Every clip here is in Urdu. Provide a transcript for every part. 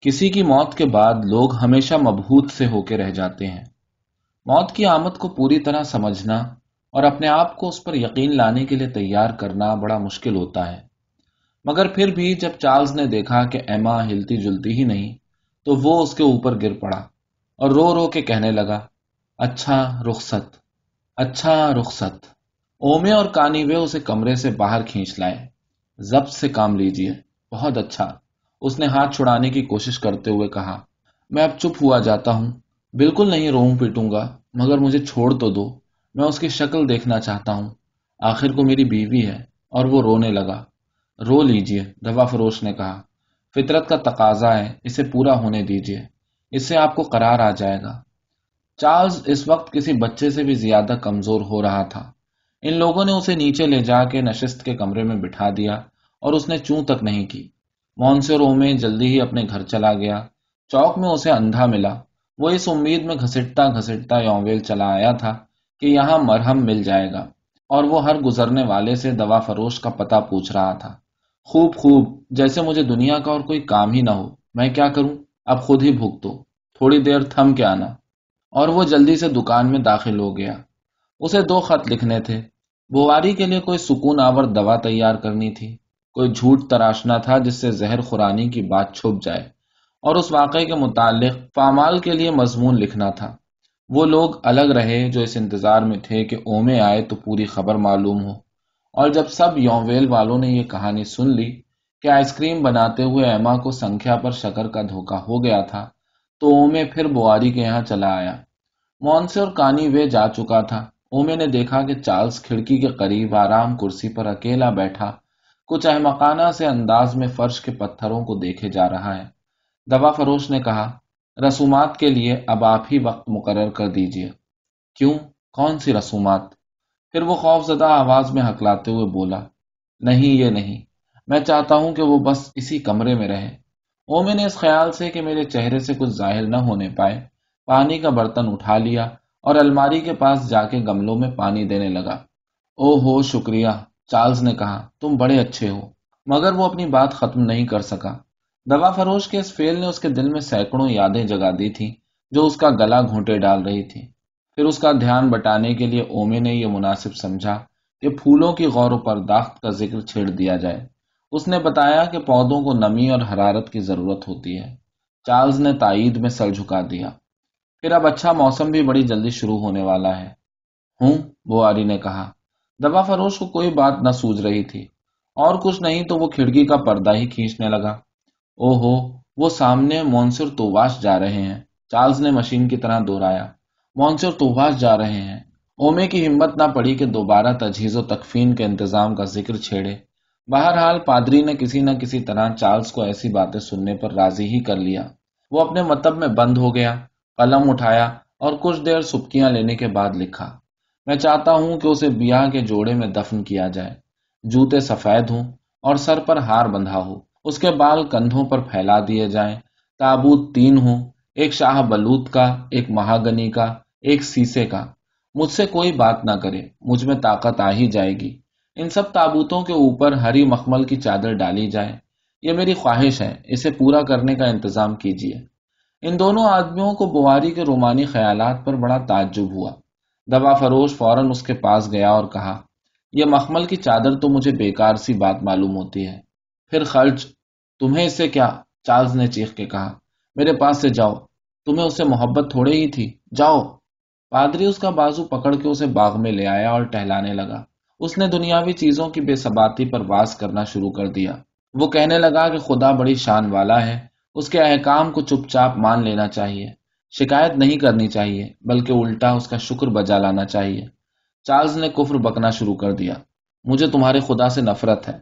کسی کی موت کے بعد لوگ ہمیشہ مبہوت سے ہو کے رہ جاتے ہیں۔ موت کی آمد کو پوری طرح سمجھنا اور اپنے آپ کو اس پر یقین لانے کے لیے تیار کرنا بڑا مشکل ہوتا ہے۔ مگر پھر بھی جب چارلز نے دیکھا کہ ایما ہلتی جلتی ہی نہیں، تو وہ اس کے اوپر گر پڑا اور رو رو کے کہنے لگا اچھا رخصت اچھا رخصت۔ اومے اور کانیوے اسے کمرے سے باہر کھینچ لائے۔ ضبط سے کام لیجیے بہت اچھا۔ اس نے ہاتھ چھڑانے کی کوشش کرتے ہوئے کہا، میں اب چپ ہوا جاتا ہوں، بالکل نہیں روؤں پیٹوں گا، مگر مجھے چھوڑ تو دو، میں اس کی شکل دیکھنا چاہتا ہوں۔ آخر کو میری بیوی ہے، اور وہ رونے لگا۔ رو لیجیے دوا فروش نے کہا۔ فطرت کا تقاضا ہے، اسے پورا ہونے دیجیے اس سے آپ کو قرار آ جائے گا۔ چارلز اس وقت کسی بچے سے بھی زیادہ کمزور ہو رہا تھا۔ ان لوگوں نے اسے نیچے لے جا کے نشست کے کمرے میں بٹھا دیا، اور اس نے چوں تک نہیں کی۔ مونسر میں جلدی ہی اپنے گھر چلا گیا۔ چوک میں اسے اندھا ملا۔ وہ اس امید میں گھسٹتا گھسٹتا یوویل چلا آیا تھا کہ یہاں مرہم مل جائے گا اور وہ ہر گزرنے والے سے دوا فروش کا پتہ پوچھ رہا تھا۔ خوب خوب، جیسے مجھے دنیا کا اور کوئی کام ہی نہ ہو۔ میں کیا کروں؟ اب خود ہی بھوک دو تھوڑی دیر تھم کے آنا۔ اور وہ جلدی سے دکان میں داخل ہو گیا۔ اسے دو خط لکھنے تھے۔ بواری کے لیے کوئی سکون آور دوا تیار کرنی تھی۔ کوئی جھوٹ تراشنا تھا جس سے زہر خورانی کی بات چھپ جائے، اور اس واقعے کے متعلق پامال کے لیے مضمون لکھنا تھا۔ وہ لوگ الگ رہے جو اس انتظار میں تھے کہ اومے آئے تو پوری خبر معلوم ہو۔ اور جب سب یوویل والوں نے یہ کہانی سن لی کہ آئس کریم بناتے ہوئے ایما کو سنکھیا پر شکر کا دھوکا ہو گیا تھا، تو اومے پھر بواری کے یہاں چلا آیا۔ مونسے اور کانی وے جا چکا تھا۔ اومے نے دیکھا کہ چارلز کھڑکی کے قریب آرام کرسی پر اکیلا بیٹھا کچھ احمقانہ سے انداز میں فرش کے پتھروں کو دیکھے جا رہا ہے۔ دوا فروش نے کہا، رسومات کے لیے اب آپ ہی وقت مقرر کر دیجیے کیوں؟ کون سی رسومات؟ پھر وہ خوف زدہ آواز میں ہکلاتے ہوئے بولا، نہیں، یہ نہیں۔ میں چاہتا ہوں کہ وہ بس اسی کمرے میں رہے۔ اومے نے اس خیال سے کہ میرے چہرے سے کچھ ظاہر نہ ہونے پائے۔ پانی کا برتن اٹھا لیا اور الماری کے پاس جا کے گملوں میں پانی دینے لگا۔ او ہو، شکریہ۔ چارلز نے کہا، تم بڑے اچھے ہو، مگر وہ اپنی بات ختم نہیں کر سکا۔ دوا فروش کے اس فیل نے اس کے دل میں سینکڑوں یادیں جگا دی تھی جو اس کا گلا گھونٹے ڈال رہی تھی پھر اس کا دھیان بٹانے کے لیے اومے نے یہ مناسب سمجھا کہ پھولوں کی غور و پرداخت کا ذکر چھیڑ دیا جائے۔ اس نے بتایا کہ پودوں کو نمی اور حرارت کی ضرورت ہوتی ہے۔ چارلز نے تائید میں سر جھکا دیا۔ پھر اب اچھا موسم بھی بڑی جلدی شروع ہونے والا ہے۔ ہوں، بواری نے کہا۔ دوا فروش کو کوئی بات نہ سوج رہی تھی۔ اور کچھ نہیں تو وہ کھڑکی کا پردہ ہی کھینچنے لگا۔ او ہو وہ سامنے مونسر توواش جا رہے ہیں۔ چارلز نے مشین کی طرح دوہرایا مونسر توواش جا رہے ہیں۔ اومے کی ہمت نہ پڑی کہ دوبارہ تجہیز و تکفین کے انتظام کا ذکر چھیڑے۔ بہرحال، پادری نے کسی نہ کسی طرح چارلز کو ایسی باتیں سننے پر راضی ہی کر لیا۔ وہ اپنے متب میں بند ہو گیا، قلم اٹھایا اور کچھ دیر سبکیاں لینے کے بعد لکھا۔ میں چاہتا ہوں کہ اسے بیاہ کے جوڑے میں دفن کیا جائے۔ جوتے سفید ہوں اور سر پر ہار بندھا ہو۔ اس کے بال کندھوں پر پھیلا دیے جائیں۔ تابوت تین ہوں، ایک شاہ بلوت کا، ایک مہاگنی کا، ایک سیسے کا۔ مجھ سے کوئی بات نہ کرے، مجھ میں طاقت آ ہی جائے گی۔ ان سب تابوتوں کے اوپر ہری مخمل کی چادر ڈالی جائے۔ یہ میری خواہش ہے، اسے پورا کرنے کا انتظام کیجیے۔ ان دونوں آدمیوں کو بواری کے رومانی خیالات پر بڑا تعجب ہوا۔ دوا فروش فوراً اس کے پاس گیا اور کہا، یہ مخمل کی چادر تو مجھے بیکار سی بات معلوم ہوتی ہے۔ پھر خرچ تمہیں اس سے کیا؟ چارلز نے چیخ کے کہا، میرے پاس سے جاؤ، تمہیں اس سے محبت تھوڑے ہی تھی۔ جاؤ۔ پادری اس کا بازو پکڑ کے اسے باغ میں لے آیا اور ٹہلانے لگا۔ اس نے دنیاوی چیزوں کی بے ثباتی پر واس کرنا شروع کر دیا۔ وہ کہنے لگا کہ خدا بڑی شان والا ہے، اس کے احکام کو چپ چاپ مان لینا چاہیے۔ شکایت نہیں کرنی چاہیے، بلکہ الٹا اس کا شکر بجا لانا چاہیے۔ چارلز نے کفر بکنا شروع کر دیا۔ مجھے تمہارے خدا سے نفرت ہے۔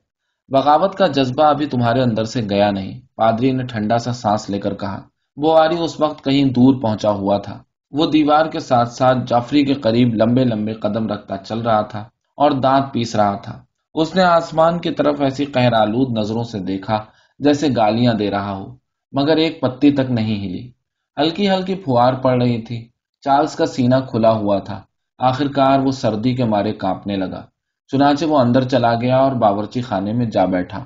بغاوت کا جذبہ ابھی تمہارے اندر سے گیا نہیں۔ پادری نے ٹھنڈا سا سانس لے کر کہا وہ آری اس وقت کہیں دور پہنچا ہوا تھا۔ وہ دیوار کے ساتھ ساتھ جعفری کے قریب لمبے لمبے قدم رکھتا چل رہا تھا اور دانت پیس رہا تھا۔ اس نے آسمان کی طرف ایسی قہر آلود نظروں سے دیکھا جیسے گالیاں دے رہا ہو، مگر ایک پتی تک نہیں ہلی۔ ہلکی ہلکی پھوار پڑ رہی تھی۔ چارلز کا سینہ کھلا ہوا تھا۔ آخر کار وہ سردی کے مارے کانپنے لگا۔ چنانچہ وہ اندر چلا گیا اور باورچی خانے میں جا بیٹھا۔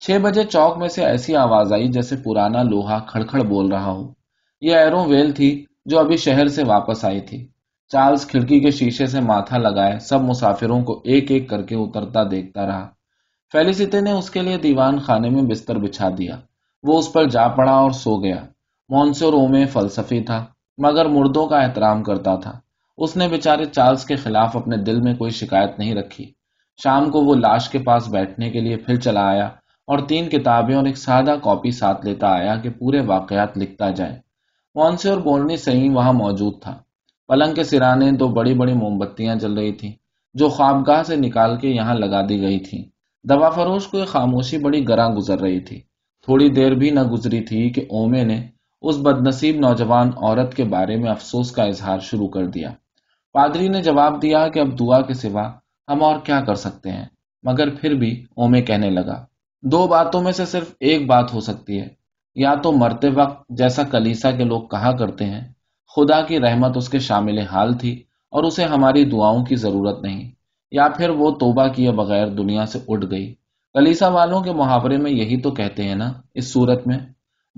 چھ بجے چوک میں سے ایسی آواز آئی جیسے پرانا لوہا کھڑکھڑ بول رہا ہو۔ یہ ایرو ویل تھی جو ابھی شہر سے واپس آئی تھی۔ چارلز کھڑکی کے شیشے سے ماتھا لگائے سب مسافروں کو ایک ایک کر کے اترتا دیکھتا رہا۔ فیلیسیتے نے اس کے لیے دیوان خانے میں بستر بچھا دیا۔ وہ اس پر جا پڑا اور سو گیا۔ مونسور اومے فلسفی تھا، مگر مردوں کا احترام کرتا تھا۔ اس نے بےچارے چارلز کے خلاف اپنے دل میں کوئی شکایت نہیں رکھی۔ شام کو وہ لاش کے پاس بیٹھنے کے لیے پھر چلا آیا اور تین کتابیں اور ایک سادہ کاپی ساتھ لیتا آیا کہ پورے واقعات لکھتا جائے۔ مونسی بولنی صحیح وہاں موجود تھا۔ پلنگ کے سرانے دو بڑی بڑی موم بتیاں جل رہی تھیں، جو خوابگاہ سے نکال کے یہاں لگا دی گئی تھی دوا فروش کو ایک خاموشی بڑی گراں گزر رہی تھی۔ تھوڑی دیر بھی نہ گزری تھی کہ اومے نے اس بد نصیب نوجوان عورت کے بارے میں افسوس کا اظہار شروع کر دیا۔ پادری نے جواب دیا کہ اب دعا کے سوا ہم اور کیا کر سکتے ہیں، مگر پھر بھی اومے کہنے لگا۔ دو باتوں میں سے صرف ایک بات ہو سکتی ہے۔ یا تو مرتے وقت جیسا کلیسا کے لوگ کہا کرتے ہیں، خدا کی رحمت اس کے شامل حال تھی اور اسے ہماری دعاؤں کی ضرورت نہیں، یا پھر وہ توبہ کیے بغیر دنیا سے اٹھ گئی۔ کلیسا والوں کے محاورے میں یہی تو کہتے ہیں نا، اس صورت میں۔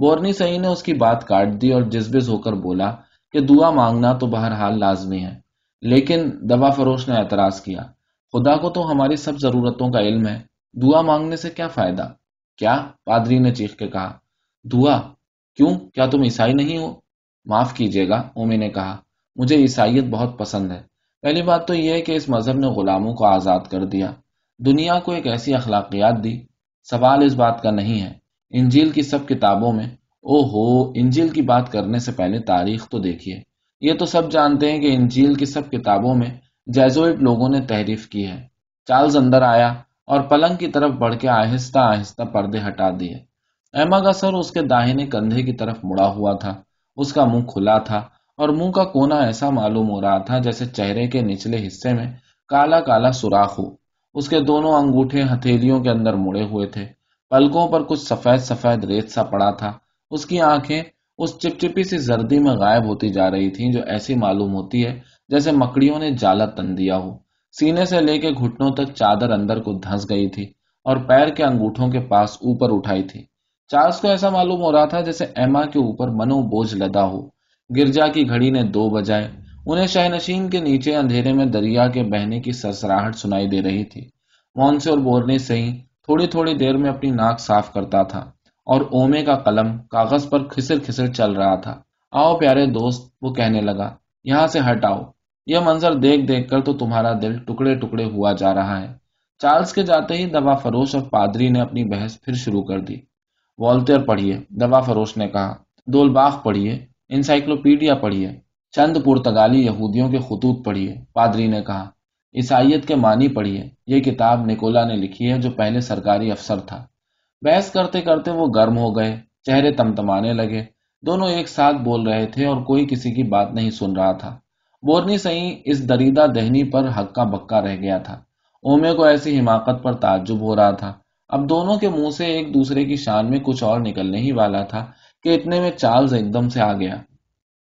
بورنی سعی نے اس کی بات کاٹ دی اور جذبز ہو کر بولا کہ دعا مانگنا تو بہرحال لازمی ہے، لیکن دوا فروش نے اعتراض کیا۔ خدا کو تو ہماری سب ضرورتوں کا علم ہے۔ دعا مانگنے سے کیا فائدہ؟ کیا پادری نے چیخ کے کہا۔ دعا؟ کیوں؟ کیا تم عیسائی نہیں ہو؟ معاف کیجیے گا، اومی نے کہا۔ مجھے عیسائیت بہت پسند ہے۔ پہلی بات تو یہ ہے کہ اس مذہب نے غلاموں کو آزاد کر دیا۔ دنیا کو ایک ایسی اخلاقیات دی۔ سوال اس بات کا نہیں ہے انجیل کی سب کتابوں میں او ہو انجیل کی بات کرنے سے پہلے تاریخ تو دیکھیے۔ یہ تو سب جانتے ہیں کہ انجیل کی سب کتابوں میں جیزوئٹ لوگوں نے تحریف کی ہے۔ چارلز اندر آیا اور پلنگ کی طرف بڑھ کے آہستہ آہستہ پردے ہٹا دیے۔ ایما کا سر اس کے داہنے کندھے کی طرف مڑا ہوا تھا۔ اس کا منہ کھلا تھا اور منہ کا کونا ایسا معلوم ہو رہا تھا جیسے چہرے کے نچلے حصے میں کالا کالا سوراخ ہو۔ اس کے دونوں انگوٹھے ہتھیلیوں کے اندر مڑے ہوئے تھے۔ پلکوں پر کچھ سفید سفید ریت سا پڑا تھا۔ اس کی آنکھیں اس چپچپی سی زردی میں غائب ہوتی جا رہی تھیں جو ایسی معلوم ہوتی ہے جیسے مکڑیوں نے جالا تن دیا ہو۔ سینے سے لے کے گھٹنوں تک چادر اندر کو دھنس گئی تھی اور پیر کے انگوٹھوں کے پاس اوپر اٹھائی تھی۔ چارلز کو ایسا معلوم ہو رہا تھا جیسے ایما کے اوپر منو بوجھ لدا ہو۔ گرجا کی گھڑی نے دو بجائے۔ انہیں شہ نشین کے نیچے اندھیرے میں دریا کے بہنے کی سرسراہٹ سنائی دے رہی تھی۔ مون سے اور بورنے سے ہی تھوڑی تھوڑی دیر میں اپنی ناک صاف کرتا تھا اور اومے کا قلم کاغذ پر کھسر کھسر چل رہا تھا۔ آؤ پیارے دوست، وہ کہنے لگا، یہاں سے ہٹ آؤ یہ منظر دیکھ دیکھ کر تو تمہارا دل ٹکڑے ٹکڑے ہوا جا رہا ہے۔ چارلز کے جاتے ہی دوا فروش اور پادری نے اپنی بحث پھر شروع کر دی۔ والٹر پڑھیے، دوا فروش نے کہا۔ دول باغ پڑھیے، انسائکلوپیڈیا پڑھیے۔ چند پرتگالی یہودیوں کے خطوط پڑھیے، پادری نے کہا۔ عیسائیت کے معنی پڑھیے یہ کتاب نکولا نے لکھی ہے جو پہلے سرکاری افسر تھا۔ بحث کرتے کرتے وہ گرم ہو گئے، چہرے تمتمانے لگے۔ دونوں ایک ساتھ بول رہے تھے اور کوئی کسی کی بات نہیں سن رہا تھا۔ بورنی سہی اس دریدہ دہنی پر ہکا بکا رہ گیا تھا۔ اومے کو ایسی حماقت پر تعجب ہو رہا تھا۔ اب دونوں کے منہ سے ایک دوسرے کی شان میں کچھ اور نکلنے ہی والا تھا کہ اتنے میں چارلز ایک دم سے آ گیا۔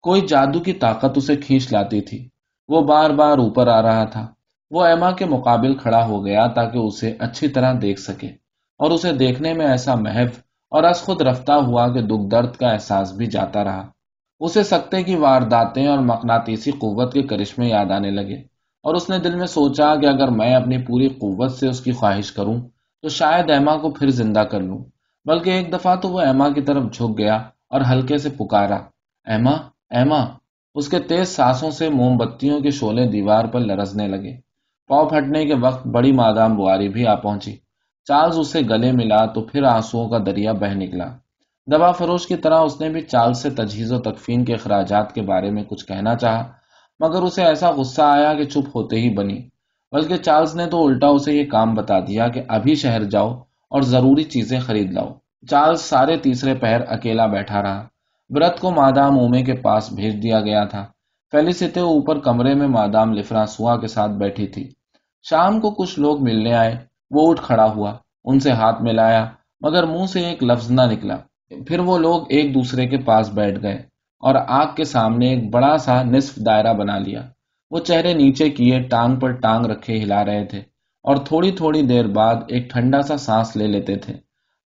کوئی جادو کی طاقت اسے کھینچ لاتی تھی۔ وہ بار بار اوپر آ رہا تھا۔ وہ ایما کے مقابل کھڑا ہو گیا تاکہ اسے اچھی طرح دیکھ سکے اور اسے دیکھنے میں ایسا محو اور از خود رفتہ ہوا کہ دکھ درد کا احساس بھی جاتا رہا۔ اسے سکتے کی وارداتیں اور مقناطیسی قوت کے کرشمے یاد آنے لگے اور اس نے دل میں سوچا کہ اگر میں اپنی پوری قوت سے اس کی خواہش کروں تو شاید ایما کو پھر زندہ کر لوں۔ بلکہ ایک دفعہ تو وہ ایما کی طرف جھک گیا اور ہلکے سے پکارا۔ ایما ایما۔ اس کے تیز سانسوں سے موم بتیوں کے شولے دیوار پر لرزنے لگے۔ پاؤ پھٹنے کے وقت بڑی مادام بواری بھی آ پہنچی۔ چارلز اسے گلے ملا تو پھر آنسو کا دریا بہ نکلا۔ دوا فروش کی طرح اس نے بھی چارلز سے تجہیز و تکفین کے اخراجات کے بارے میں کچھ کہنا چاہا، مگر اسے ایسا غصہ آیا کہ چپ ہوتے ہی بنی۔ بلکہ چارلز نے تو الٹا اسے یہ کام بتا دیا کہ ابھی شہر جاؤ اور ضروری چیزیں خرید لاؤ۔ چارلز سارے تیسرے پہر اکیلا بیٹھا رہا۔ برت کو مادام اومے کے پاس بھیج دیا گیا تھا۔ فیلیسیتے اوپر کمرے میں مادام لفرانسوا کے ساتھ بیٹھی تھی۔ شام کو کچھ لوگ ملنے آئے۔ وہ اٹھ کھڑا ہوا۔ ان سے ہاتھ ملایا، مگر منہ سے ایک لفظ نہ نکلا۔ پھر وہ لوگ ایک دوسرے کے پاس بیٹھ گئے اور آگ کے سامنے ایک بڑا سا نصف دائرہ بنا لیا۔ وہ چہرے نیچے کیے ٹانگ پر ٹانگ رکھے ہلا رہے تھے اور تھوڑی تھوڑی دیر بعد ایک ٹھنڈا سا سانس لے لیتے تھے۔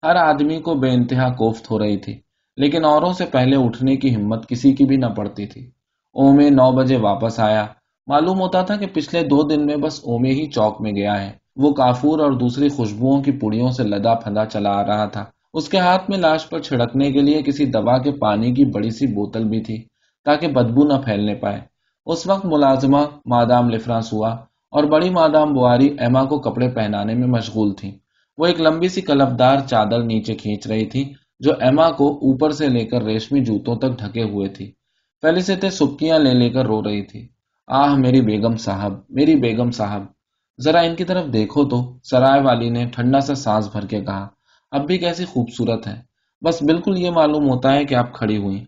ہر آدمی کو بے انتہا کوفت ہو رہی تھی، لیکن اوروں سے پہلے اٹھنے کی ہمت کسی کی بھی نہ پڑتی تھی۔ اومے نو بجے واپس آیا۔ معلوم ہوتا تھا کہ پچھلے دو دن میں بس اومے ہی چوک میں گیا ہے۔ وہ کافور اور دوسری خوشبوؤں کی پڑیوں سے لدا پھدا چلا آ رہا تھا۔ اس کے ہاتھ میں لاش پر چھڑکنے کے لیے کسی دوا کے پانی کی بڑی سی بوتل بھی تھی تاکہ بدبو نہ پھیلنے پائے۔ اس وقت ملازمہ مادام لفرانس ہوا اور بڑی مادام بواری ایما کو کپڑے پہنانے میں مشغول تھی وہ ایک لمبی سی کلفدار چادر نیچے کھینچ رہی تھی جو ایما کو اوپر سے لے کر ریشمی جوتوں تک ڈھکے ہوئے تھی۔ فیلیسٹے سبکیاں لے لے کر رو رہی تھی۔ آہ، میری بیگم صاحب، میری بیگم صاحب۔ ذرا ان کی طرف دیکھو تو، سرائے والی نے ٹھنڈا سا سانس بھر کے کہا، اب بھی کیسی خوبصورت ہے۔ بس بالکل یہ معلوم ہوتا ہے کہ آپ کھڑی ہوئی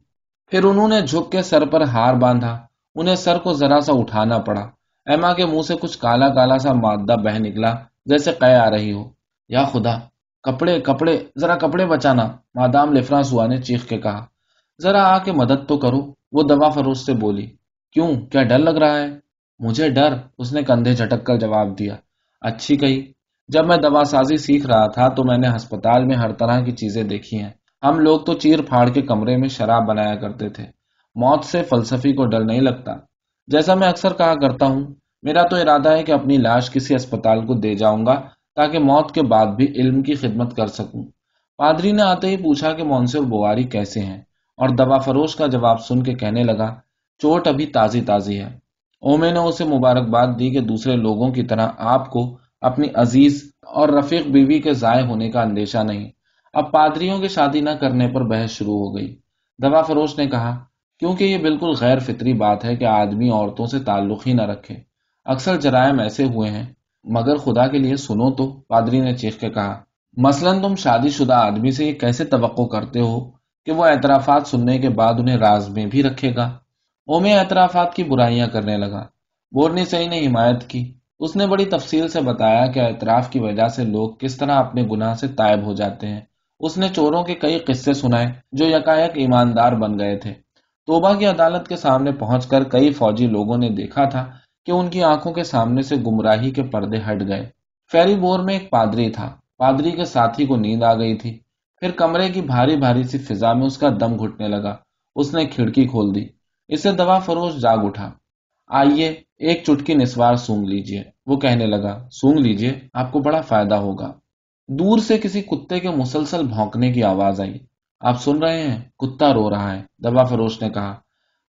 پھر انہوں نے جھک کے سر پر ہار باندھا۔ انہیں سر کو ذرا سا اٹھانا پڑا۔ ایما کے منہ سے کچھ کالا کالا سا مادہ بہ نکلا، جیسے قے آ رہی ہو۔ یا خدا، کپڑے کپڑے، ذرا کپڑے بچانا۔ مادام لفرانس ہوا نے چیخ کے کہا، ذرا آ کے مدد تو کرو۔ وہ دوا فروش سے بولی، کیوں؟ کیا ڈر لگ رہا ہے؟ مجھے ڈر اس نے کندھے جھٹک کر جواب دیا۔ اچھی کہی، جب میں دوا سازی سیکھ رہا تھا تو میں نے ہسپتال میں ہر طرح کی چیزیں دیکھی ہیں۔ ہم لوگ تو چیر پھاڑ کے کمرے میں شراب بنایا کرتے تھے۔ موت سے فلسفی کو ڈر نہیں لگتا۔ جیسا میں اکثر کہا کرتا ہوں، میرا تو ارادہ ہے کہ اپنی لاش کسی اسپتال کو دے جاؤں گا تاکہ موت کے بعد بھی علم کی خدمت کر سکوں۔ پادری نے آتے ہی پوچھا کہ مونسر بواری کیسے ہیں۔ اور دوا فروش کا جواب سن کے کہنے لگا، چوٹ ابھی تازی تازی ہے۔ اومے نے اسے مبارکباد دی کہ دوسرے لوگوں کی طرح آپ کو اپنی عزیز اور رفیق بیوی کے ضائع ہونے کا اندیشہ نہیں۔ اب پادریوں کی شادی نہ کرنے پر بحث شروع ہو گئی۔ دوا فروش نے کہا، کیونکہ یہ بالکل غیر فطری بات ہے کہ آدمی عورتوں سے تعلق ہی نہ رکھے۔ اکثر جرائم ایسے ہوئے ہیں۔ مگر خدا کے لیے سنو تو، پادری نے چیخ کے کہا، مثلا تم شادی شدہ آدمی سے یہ کیسے توقع کرتے ہو؟ کہ وہ اعترافات سننے کے بعد انہیں راز میں بھی رکھے گا۔ اومے اعترافات کی برائیاں کرنے لگا۔ بورنی صحیح نے حمایت کی۔ اس نے بڑی تفصیل سے بتایا کہ اعتراف کی وجہ سے لوگ کس طرح اپنے گناہ سے تائب ہو جاتے ہیں۔ اس نے چوروں کے کئی قصے سنائے جو یکایک ایماندار بن گئے تھے۔ توبہ کی عدالت کے سامنے پہنچ کر کئی فوجی لوگوں نے دیکھا تھا کہ ان کی آنکھوں کے سامنے سے گمراہی کے پردے ہٹ گئے۔ فیری بور میں ایک پادری تھا۔ پادری کے ساتھی کو نیند آ گئی تھی۔ پھر کمرے کی بھاری بھاری سی فضا میں اس کا دم گھٹنے لگا۔ اس نے کھڑکی کھول دی۔ اسے دوا فروش جاگ اٹھا۔ آئیے، ایک چٹکی نسوار سونگ لیجیے۔ وہ کہنے لگا، سونگ لیجیے، آپ کو بڑا فائدہ ہوگا۔ دور سے کسی کتے کے مسلسل بھونکنے کی آواز آئی۔ آپ سن رہے ہیں؟ کتا رو رہا ہے، دوا فروش نے کہا۔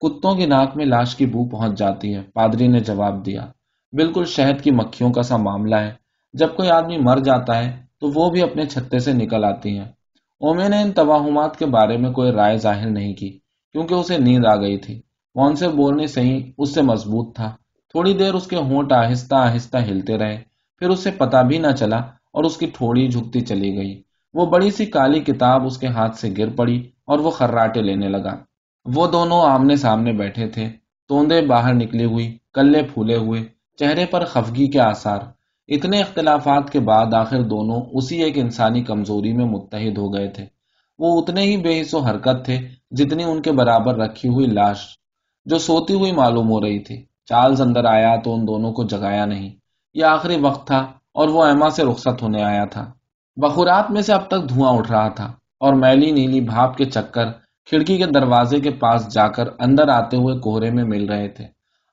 کتوں کی ناک میں لاش کی بو پہنچ جاتی ہے، پادری نے جواب دیا۔ بالکل شہد کی مکھیوں کا سا معاملہ ہے۔ جب کوئی آدمی مر جاتا ہے، تو وہ بھی اپنے چھتے سے نکل آتی ہیں۔ اومے نے ان توہمات کے بارے میں کوئی رائے ظاہر نہیں کی، کیونکہ اسے نیند آ گئی تھی۔ کون سے بولنے سے ہی اس سے مضبوط تھا۔ تھوڑی دیر اس کے ہونٹ آہستہ آہستہ ہلتے رہے، پھر اسے پتا بھی نہ چلا اور اس کی تھوڑی جھکتی چلی گئی۔ وہ بڑی سی کالی کتاب اس کے ہاتھ سے گر پڑی اور وہ خراٹے لینے لگا۔ وہ دونوں آمنے سامنے بیٹھے تھے، توندے باہر نکلی ہوئی، کلے پھولے ہوئے، چہرے پر خفگی کے آثار۔ اتنے اختلافات کے بعد آخر دونوں اسی ایک انسانی کمزوری میں متحد ہو گئے تھے۔ وہ اتنے ہی بے حص و حرکت تھے جتنی ان کے برابر رکھی ہوئی لاش جو سوتی ہوئی معلوم ہو رہی تھی۔ چارلز اندر آیا تو ان دونوں کو جگایا نہیں۔ یہ آخری وقت تھا اور وہ ایما سے رخصت ہونے آیا تھا۔ بخورات میں سے اب تک دھواں اٹھ رہا تھا اور میلی نیلی بھاپ کے چکر کھڑکی کے دروازے کے پاس جا کر اندر آتے ہوئے کوہرے میں مل رہے تھے۔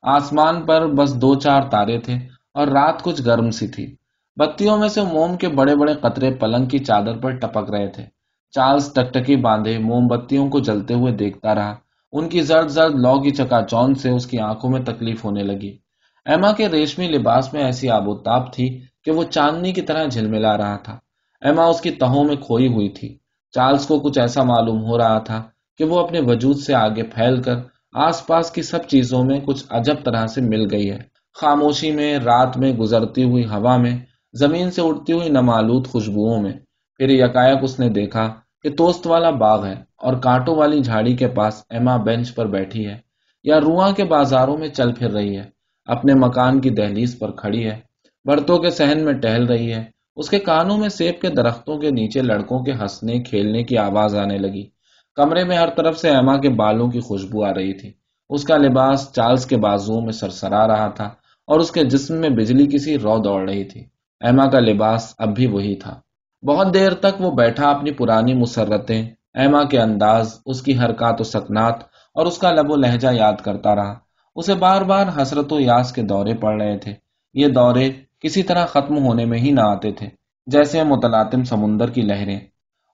آسمان پر بس دو چار تارے تھے۔ اور رات کچھ گرم سی تھی۔ بتیوں میں سے موم کے بڑے بڑے قطرے پلنگ کی چادر پر ٹپک رہے تھے۔ چارلز ٹکٹکی باندھے موم بتیوں کو جلتے ہوئے دیکھتا رہا۔ ان کی زرد زرد لو کی چکا چون سے اس کی آنکھوں میں تکلیف ہونے لگی۔ ایما کے ریشمی لباس میں ایسی آب و تاب تھی کہ وہ چاندنی کی طرح جھلملا رہا تھا۔ ایما اس کی تہوں میں کھوئی ہوئی تھی۔ چارلز کو کچھ ایسا معلوم ہو رہا تھا کہ وہ اپنے وجود سے آگے پھیل کر آس پاس کی سب چیزوں میں کچھ عجب طرح سے مل گئی ہے۔ خاموشی میں، رات میں گزرتی ہوئی ہوا میں، زمین سے اٹھتی ہوئی نمالود خوشبوؤں میں۔ پھر یکایک اس نے دیکھا کہ توست والا باغ ہے اور کانٹوں والی جھاڑی کے پاس ایما بینچ پر بیٹھی ہے یا رواں کے بازاروں میں چل پھر رہی ہے، اپنے مکان کی دہلیز پر کھڑی ہے۔ برتوں کے سہن میں ٹہل رہی ہے۔ اس کے کانوں میں سیب کے درختوں کے نیچے لڑکوں کے ہنسنے، کھیلنے کی آواز آنے لگی۔ کمرے میں ہر طرف سے ایما کے بالوں کی خوشبو آ رہی تھی۔ اس کا لباس چارلز کے بازو میں سرسرا رہا تھا۔ اور اس کے جسم میں بجلی کسی رو دوڑ رہی تھی۔ ایما کا لباس اب بھی وہی تھا۔ بہت دیر تک وہ بیٹھا اپنی پرانی مسرتیں۔ ایما کے انداز، اس کی حرکات و سکنات اور اس کا لب و لہجہ یاد کرتا رہا۔ اسے بار بار حسرت و یاس کے دورے پڑ رہے تھے۔ یہ دورے کسی طرح ختم ہونے میں ہی نہ آتے تھے، جیسے متلاطم سمندر کی لہریں۔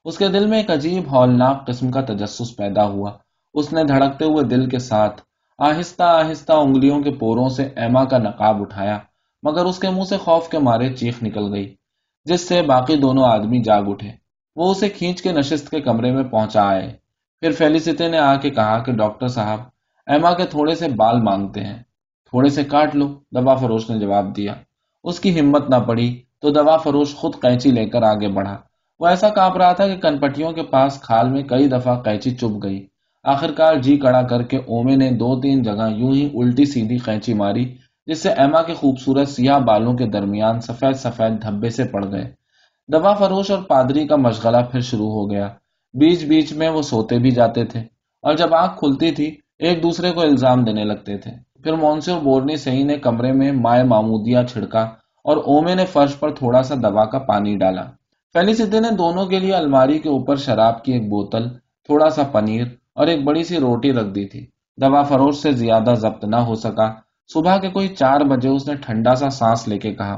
اس کے دل میں ایک عجیب ہولناک قسم کا تجسس پیدا ہوا۔ اس نے دھڑکتے ہوئے دل کے ساتھ آہستہ آہستہ انگلیوں کے پوروں سے ایما کا نقاب اٹھایا، مگر اس کے منہ سے خوف کے مارے چیخ نکل گئی، جس سے باقی دونوں آدمی جاگ اٹھے۔ وہ اسے کھینچ کے نشست کے کمرے میں پہنچا آئے۔ پھر فیلیسیتے نے آ کے کہا کہ ڈاکٹر صاحب، ایما کے تھوڑے سے بال مانگتے ہیں۔ تھوڑے سے کاٹ لو، دوا فروش نے جواب دیا۔ اس کی ہمت نہ پڑی تو دوا فروش خود قینچی لے کر آگے بڑھا۔ وہ ایسا کانپ رہا تھا کہ کنپٹیوں کے پاس کھال میں کئی دفعہ قینچی چپ گئی۔ آخرکار جی کڑا کر کے اومے نے دو تین جگہ یوں ہی الٹی سیدھی قینچی ماری، جس سے ایما کے خوبصورت سیاہ بالوں کے درمیان سفید سفید دھبے سے پڑ گئے۔ دوا فروش اور پادری کا مشغلہ پھر شروع ہو گیا۔ بیچ بیچ میں وہ سوتے بھی جاتے تھے اور جب آنکھ کھلتی تھی، ایک دوسرے کو الزام دینے لگتے تھے۔ پھر مونسی اور بورنی صحیح نے کمرے میں مائع معمودیا چھڑکا اور اومے نے فرش پر تھوڑا سا دوا کا پانی ڈالا۔ فیلی نے دونوں کے لیے الماری کے اوپر شراب کی ایک بوتل، تھوڑا سا پنیر اور ایک بڑی سی روٹی رکھ دی تھی۔ دوا فروش سے زیادہ ضبط نہ ہو سکا۔ صبح کے کوئی چار بجے اس نے ٹھنڈا سا سانس لے کے کہا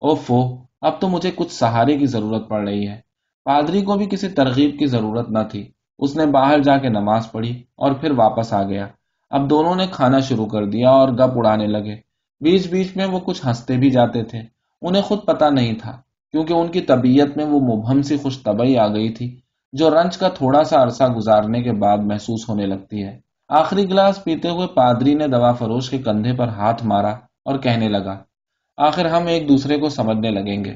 اوفو اب تو مجھے کچھ سہارے کی ضرورت پڑ رہی ہے۔ پادری کو بھی کسی ترغیب کی ضرورت نہ تھی۔ اس نے باہر جا کے نماز پڑھی اور پھر واپس آ گیا۔ اب دونوں نے کھانا شروع کر دیا اور گپ اڑانے لگے۔ بیچ بیچ میں وہ کچھ ہنستے بھی جاتے تھے۔ انہیں خود پتا نہیں تھا، کیونکہ ان کی طبیعت میں وہ مبہم سی خوش طبعی آ گئی تھی۔ جو رنج کا تھوڑا سا عرصہ گزارنے کے بعد محسوس ہونے لگتی ہے۔ آخری گلاس پیتے ہوئے پادری نے دوا فروش کے کندھے پر ہاتھ مارا اور کہنے لگا، آخر ہم ایک دوسرے کو سمجھنے لگیں گے۔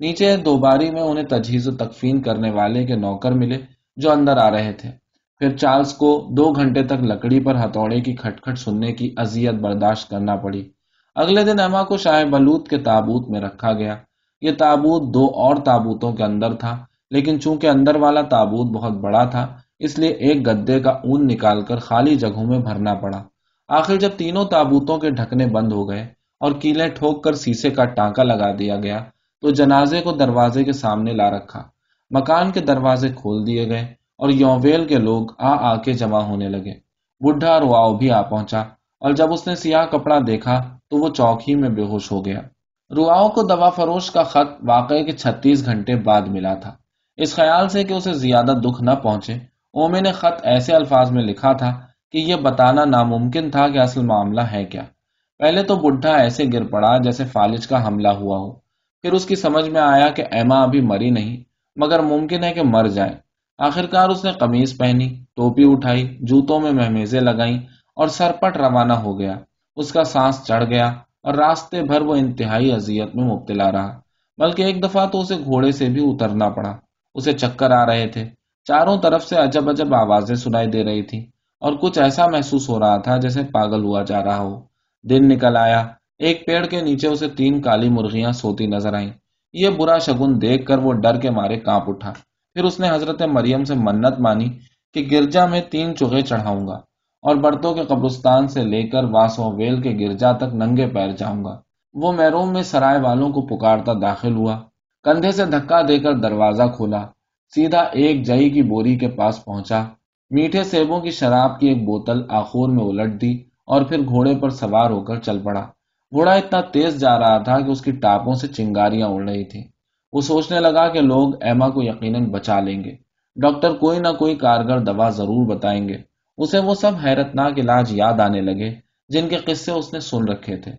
نیچے دوباری میں انہیں تجہیز و تکفین کرنے والے کے نوکر ملے جو اندر آ رہے تھے۔ پھر چارلز کو دو گھنٹے تک لکڑی پر ہتھوڑے کی کھٹ کھٹ سننے کی اذیت برداشت کرنا پڑی۔ اگلے دن اما کو شاہ بلوت کے تابوت میں رکھا گیا۔ یہ تابوت دو اور تابوتوں کے اندر تھا۔ لیکن چونکہ اندر والا تابوت بہت بڑا تھا، اس لیے ایک گدے کا اون نکال کر خالی جگہوں میں بھرنا پڑا۔ آخر جب تینوں تابوتوں کے ڈھکنے بند ہو گئے اور کیلیں ٹھوک کر سیسے کا ٹانکا لگا دیا گیا، تو جنازے کو دروازے کے سامنے لا رکھا۔ مکان کے دروازے کھول دیے گئے اور یوویل کے لوگ آ آ کے جمع ہونے لگے۔ بڈھا رواؤ بھی آ پہنچا اور جب اس نے سیاہ کپڑا دیکھا تو وہ چوک ہی میں بے ہوش ہو گیا۔ رواؤ کو دوا فروش کا خط واقعے کے چھتیس گھنٹے بعد ملا تھا۔ اس خیال سے کہ اسے زیادہ دکھ نہ پہنچے۔ اومے نے خط ایسے الفاظ میں لکھا تھا کہ یہ بتانا ناممکن تھا کہ اصل معاملہ ہے کیا۔ پہلے تو بڈھا ایسے گر پڑا جیسے فالج کا حملہ ہوا ہو۔ پھر اس کی سمجھ میں آیا کہ ایما ابھی مری نہیں، مگر ممکن ہے کہ مر جائے۔ آخرکار اس نے قمیض پہنی، ٹوپی اٹھائی، جوتوں میں مہمیزیں لگائیں اور سرپٹ روانہ ہو گیا۔ اس کا سانس چڑھ گیا اور راستے بھر وہ انتہائی اذیت میں مبتلا رہا، بلکہ ایک دفعہ تو اسے گھوڑے سے بھی اترنا پڑا۔ اسے چکر آ رہے تھے۔ چاروں طرف سے عجب عجب آوازیں سنائی دے رہی تھی اور کچھ ایسا محسوس ہو رہا تھا جیسے پاگل ہوا جا رہا ہو۔ دن نکل آیا، ایک پیڑ کے نیچے اسے تین کالی مرغیاں سوتی نظر آئیں۔ یہ برا شگن دیکھ کر وہ ڈر کے مارے کانپ اٹھا۔ پھر اس نے حضرت مریم سے منت مانی کہ گرجا میں تین چوہے چڑھاؤں گا اور برتوں کے قبرستان سے لے کر واسو ویل کے گرجا تک ننگے پیر جاؤں گا۔ وہ محروم میں سرائے والوں کو پکارتا داخل ہوا۔ کندھے سے دھکا دے کر دروازہ کھولا۔ سیدھا ایک جئی کی بوری کے پاس پہنچا۔ میٹھے سیبوں کی شراب کی ایک بوتل آخور میں الٹ دی اور پھر گھوڑے پر سوار ہو کر چل پڑا۔ گھوڑا اتنا تیز جا رہا تھا کہ اس کی ٹاپوں سے چنگاریاں اڑ رہی تھی وہ سوچنے لگا کہ لوگ ایما کو یقیناً بچا لیں گے۔ ڈاکٹر کوئی نہ کوئی کارگر دوا ضرور بتائیں گے۔ اسے وہ سب حیرت ناک علاج یاد آنے لگے جن کے قصے اس نے سن رکھے تھے۔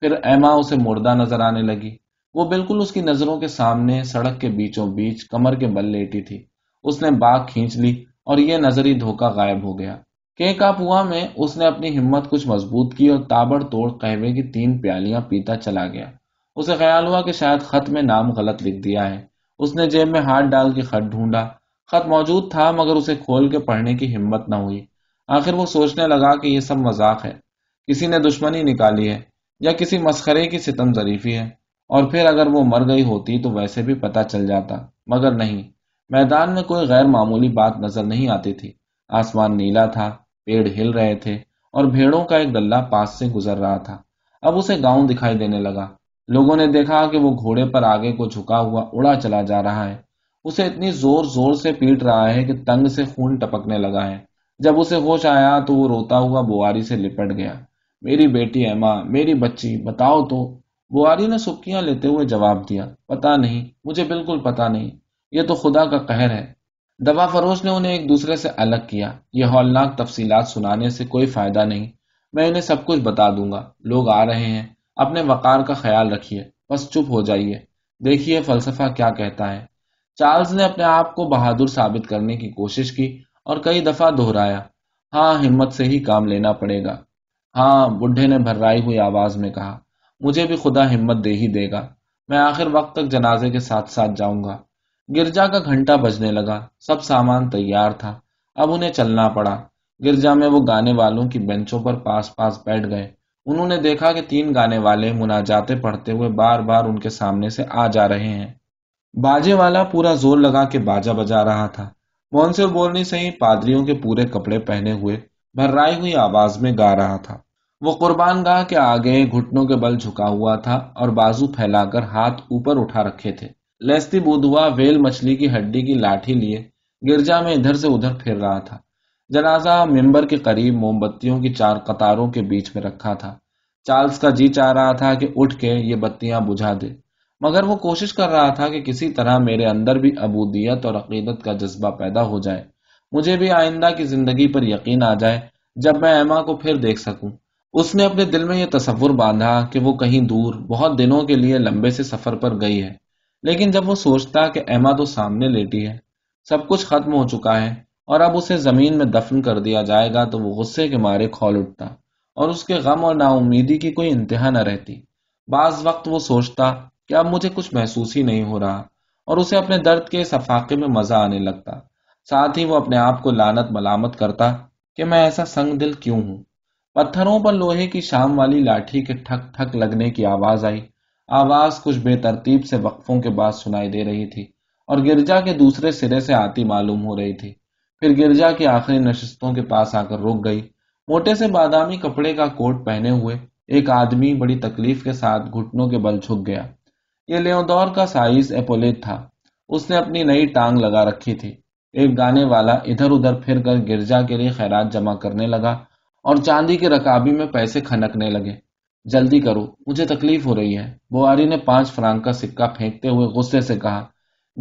پھر ایما اسے مردہ نظر آنے لگی۔ وہ بالکل اس کی نظروں کے سامنے سڑک کے بیچوں بیچ کمر کے بل لیٹی تھی۔ اس نے باغ کھینچ لی اور یہ نظری دھوکا غائب ہو گیا۔ کا میں اس نے اپنی ہمت کچھ مضبوط کی اور تابڑ توڑ قہوے کی تین پیالیاں پیتا چلا گیا۔ اسے خیال ہوا کہ شاید خط میں نام غلط لکھ دیا ہے۔ اس نے جیب میں ہاتھ ڈال کے خط ڈھونڈا۔ خط موجود تھا مگر اسے کھول کے پڑھنے کی ہمت نہ ہوئی۔ آخر وہ سوچنے لگا کہ یہ سب مذاق ہے۔ کسی نے دشمنی نکالی ہے یا کسی مسخرے کی ستم ظریفی ہے۔ اور پھر اگر وہ مر گئی ہوتی تو ویسے بھی پتہ چل جاتا۔ مگر نہیں، میدان میں کوئی غیر معمولی بات نظر نہیں آتی تھی۔ آسمان نیلا تھا، پیڑ ہل رہے تھے اور بھیڑوں کا ایک گلہ پاس سے گزر رہا تھا۔ اب اسے گاؤں دکھائی دینے لگا۔ لوگوں نے دیکھا کہ وہ گھوڑے پر آگے کو جھکا ہوا اڑا چلا جا رہا ہے۔ اسے اتنی زور زور سے پیٹ رہا ہے کہ تنگ سے خون ٹپکنے لگا ہے۔ جب اسے ہوش آیا تو وہ روتا ہوا بواری سے لپٹ گیا۔ میری بیٹی، ایما، میری بچی، بتاؤ تو بواری نے سبکیاں لیتے ہوئے جواب دیا پتا نہیں، مجھے بالکل پتا نہیں، یہ تو خدا کا قہر ہے۔ دوا فروش نے انہیں ایک دوسرے سے الگ کیا۔ یہ ہولناک تفصیلات سنانے سے کوئی فائدہ نہیں۔ میں انہیں سب کچھ بتا دوں گا۔ لوگ آ رہے ہیں، اپنے وقار کا خیال رکھیے۔ بس چپ ہو جائیے۔ دیکھیے فلسفہ کیا کہتا ہے۔ چارلز نے اپنے آپ کو بہادر ثابت کرنے کی کوشش کی اور کئی دفعہ دہرایا ہاں ہمت سے ہی کام لینا پڑے گا۔ ہاں بڈھے نے بھررائی ہوئی آواز میں کہا مجھے بھی خدا ہمت دے ہی دے گا۔ میں آخر وقت تک جنازے کے ساتھ ساتھ جاؤں گا۔ گرجا کا گھنٹہ بجنے لگا۔ سب سامان تیار تھا۔ اب انہیں چلنا پڑا۔ گرجا میں وہ گانے والوں کی بینچوں پر پاس پاس بیٹھ گئے۔ انہوں نے دیکھا کہ تین گانے والے مناجاتے پڑھتے ہوئے بار بار ان کے سامنے سے آ جا رہے ہیں۔ باجے والا پورا زور لگا کے باجا بجا رہا تھا۔ مون سے بولنی سے ہی پادریوں کے پورے کپڑے پہنے ہوئے بھررائی ہوئی آواز میں گا رہا تھا۔ وہ قربان گاہ کے آگے گھٹنوں کے بل جھکا ہوا تھا اور بازو پھیلا کر ہاتھ اوپر اٹھا رکھے تھے۔ لیستی بودوا ویل مچھلی کی ہڈی کی لاٹھی لیے گرجا میں ادھر سے ادھر پھر رہا تھا۔ جنازہ ممبر کے قریب موم بتیوں کی چار قطاروں کے بیچ میں رکھا تھا۔ چارلز کا جی چاہ رہا تھا کہ اٹھ کے یہ بتیاں بجھا دے۔ مگر وہ کوشش کر رہا تھا کہ کسی طرح میرے اندر بھی ابودیت اور عقیدت کا جذبہ پیدا ہو جائے۔ مجھے بھی آئندہ کی زندگی پر یقین آ جائے جب میں ایما کو پھر دیکھ سکوں۔ اس نے اپنے دل میں یہ تصور باندھا کہ وہ کہیں دور بہت دنوں کے لیے لمبے سے سفر پر گئی ہے۔ لیکن جب وہ سوچتا کہ ایما تو سامنے لیٹی ہے، سب کچھ ختم ہو چکا ہے اور اب اسے زمین میں دفن کر دیا جائے گا تو وہ غصے کے مارے کھول اٹھتا اور اس کے غم اور نا امیدی کی کوئی انتہا نہ رہتی۔ بعض وقت وہ سوچتا کہ اب مجھے کچھ محسوس ہی نہیں ہو رہا اور اسے اپنے درد کے افاقے میں مزہ آنے لگتا۔ ساتھ ہی وہ اپنے آپ کو لانت ملامت کرتا کہ میں ایسا سنگ دل کیوں ہوں؟ پتھروں پر لوہے کی شام والی لاٹھی کے ٹھک ٹھک لگنے کی آواز آئی۔ آواز کچھ بے ترتیب سے وقفوں کے بعد سنائی دے رہی تھی اور گرجا کے دوسرے سرے سے آتی معلوم ہو رہی تھی۔ پھر گرجا کی آخری نشستوں کے پاس آ کر رک گئی۔ موٹے سے بادامی کپڑے کا کوٹ پہنے ہوئے ایک آدمی بڑی تکلیف کے ساتھ گھٹنوں کے بل چھک گیا۔ یہ لیودور کا سائز ایپولیٹ تھا۔ اس نے اپنی نئی ٹانگ لگا رکھی تھی۔ ایک گانے والا ادھر ادھر پھر کر گرجا کے لیے خیرات جمع کرنے لگا۔ اور چاندی کے رکابی میں پیسے کھنکنے لگے۔ جلدی کرو، مجھے تکلیف ہو رہی ہے۔ بواری نے پانچ فرانک کا سکہ پھینکتے ہوئے غصے سے کہا،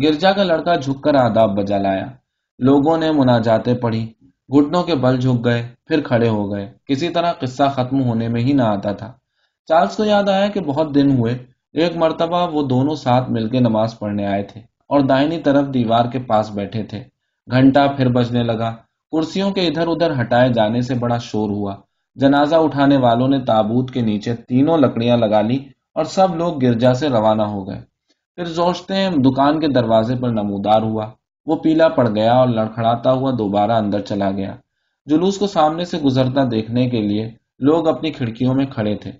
گرجا کا لڑکا جھک کر آداب بجا لایا لوگوں نے مناجاتیں پڑھی۔ گھٹنوں کے بل جھک گئے، پھر کھڑے ہو گئے۔ کسی طرح قصہ ختم ہونے میں ہی نہ آتا تھا۔ چارلز کو یاد آیا کہ بہت دن ہوئے، ایک مرتبہ وہ دونوں ساتھ مل کے نماز پڑھنے آئے تھے اور دائنی طرف دیوار کے پاس بیٹھے تھے۔ گھنٹہ پھر بجنے لگا۔ کرسیوں کے ادھر ادھر ہٹائے جانے سے بڑا شور ہوا۔ جنازہ اٹھانے والوں نے تابوت کے نیچے تینوں لکڑیاں لگا لی اور سب لوگ گرجا سے روانہ ہو گئے۔ پھر سوچتے دکان کے دروازے پر نمودار ہوا۔ وہ پیلا پڑ گیا اور لڑکھڑاتا ہوا دوبارہ اندر چلا گیا۔ جلوس کو سامنے سے گزرتا دیکھنے کے لیے لوگ اپنی کھڑکیوں میں کھڑے تھے۔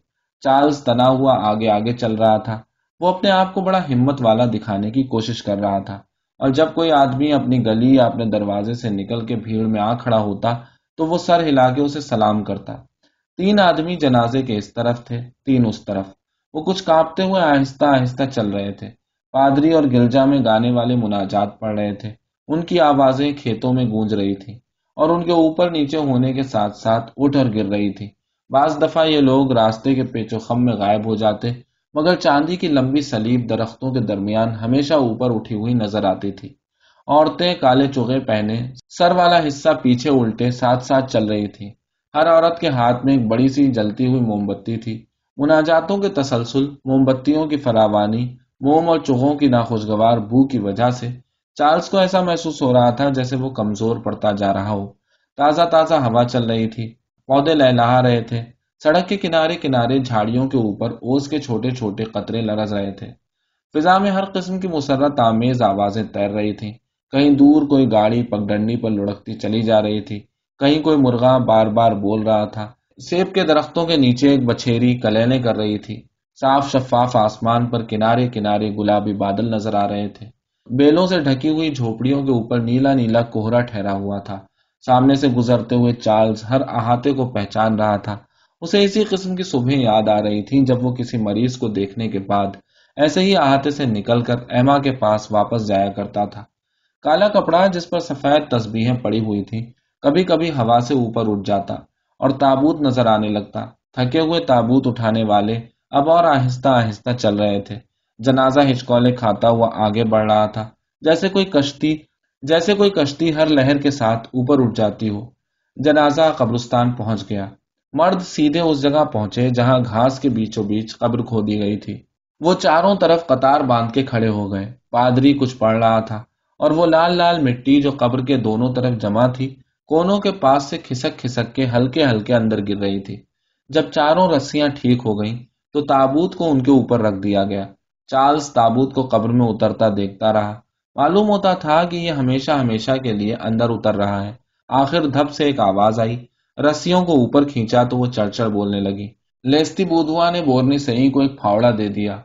چارلز تنا ہوا آگے آگے چل رہا تھا۔ وہ اپنے آپ کو بڑا ہمت والا دکھانے کی کوشش کر رہا تھا۔ اور جب کوئی آدمی اپنی گلی یا اپنے دروازے سے نکل کے بھیڑ میں آ کھڑا ہوتا تو وہ سر ہلا کے اسے سلام کرتا۔ تین آدمی جنازے کے اس طرف تھے، تین اس طرف۔ وہ کچھ کانپتے ہوئے آہستہ آہستہ چل رہے تھے۔ پادری اور گرجا میں گانے والے مناجات پڑھ رہے تھے۔ ان کی آوازیں کھیتوں میں گونج رہی تھی اور ان کے اوپر نیچے ہونے کے ساتھ ساتھ اٹھ اور گر رہی تھی۔ بعض دفعہ یہ لوگ راستے کے پیچ و خم میں غائب ہو جاتے مگر چاندی کی لمبی سلیب درختوں کے درمیان ہمیشہ اوپر اٹھی ہوئی نظر آتی تھی۔ عورتیں کالے چوغے پہنے، سر والا حصہ پیچھے الٹے ساتھ ساتھ چل رہی تھی۔ ہر عورت کے ہاتھ میں ایک بڑی سی جلتی ہوئی موم بتی تھی۔ مناجاتوں کے تسلسل، موم بتیوں کی فراوانی، موم اور چوہوں کی ناخوشگوار بو کی وجہ سے چارلز کو ایسا محسوس ہو رہا تھا جیسے وہ کمزور پڑتا جا رہا ہو۔ تازہ تازہ ہوا چل رہی تھی۔ پودے لہلا رہے تھے۔ سڑک کے کنارے کنارے جھاڑیوں کے اوپر اوس کے چھوٹے چھوٹے قطرے لرز رہے تھے۔ فضا میں ہر قسم کی مسرت آمیز آوازیں تیر رہی تھیں۔ کہیں دور کوئی گاڑی پگڈنڈی پر لڑکتی چلی جا رہی تھی۔ کہیں کوئی مرغا بار بار بول رہا تھا۔ سیب کے درختوں کے نیچے ایک بچھیری کلینے کر رہی تھی۔ صاف شفاف آسمان پر کنارے کنارے گلابی بادل نظر آ رہے تھے۔ بیلوں سے ڈھکی ہوئی جھوپڑیوں کے اوپر نیلا نیلا کوہرا ٹھہرا ہوا تھا۔ سامنے سے گزرتے ہوئے چارلز ہر احاطے کو پہچان رہا تھا۔ اسے اسی قسم کی صبح یاد آ رہی تھی جب وہ کسی مریض کو دیکھنے کے بعد ایسے ہی احاطے سے نکل کر ایما کے پاس واپس جایا کرتا تھا۔ کالا کپڑا جس پر سفید تسبیحیں پڑی ہوئی تھی کبھی کبھی ہوا سے اوپر اٹھ جاتا اور تابوت نظر آنے لگتا۔ تھکے ہوئے تابوت اٹھانے والے اب اور آہستہ آہستہ چل رہے تھے۔ جنازہ ہچکولے کھاتا ہوا آگے بڑھ رہا تھا۔ جیسے کوئی کشتی، جیسے کوئی کشتی ہر لہر کے ساتھ اوپر اٹھ جاتی ہو۔ جنازہ قبرستان پہنچ گیا۔ مرد سیدھے اس جگہ پہنچے جہاں گھاس کے بیچوں بیچ قبر کھو دی گئی تھی۔ وہ چاروں طرف قطار باندھ کے کھڑے ہو گئے۔ پادری کچھ پڑھ رہا تھا اور وہ لال لال مٹی جو قبر کے دونوں طرف جمع تھی، کونوں کے پاس سے کھسک کھسک کے ہلکے ہلکے اندر گر رہی تھی۔ جب چاروں رسیاں ٹھیک ہو گئیں تو تابوت کو ان کے اوپر رکھ دیا گیا۔ چارلز تابوت کو قبر میں اترتا دیکھتا رہا۔ معلوم ہوتا تھا کہ یہ ہمیشہ ہمیشہ کے لیے اندر اتر رہا ہے۔ آخر دھپ سے ایک آواز آئی۔ رسیوں کو اوپر کھینچا تو وہ چڑ چڑ بولنے لگی لیستی بودوا نے بورنی سہی کو ایک پھاوڑا دے دیا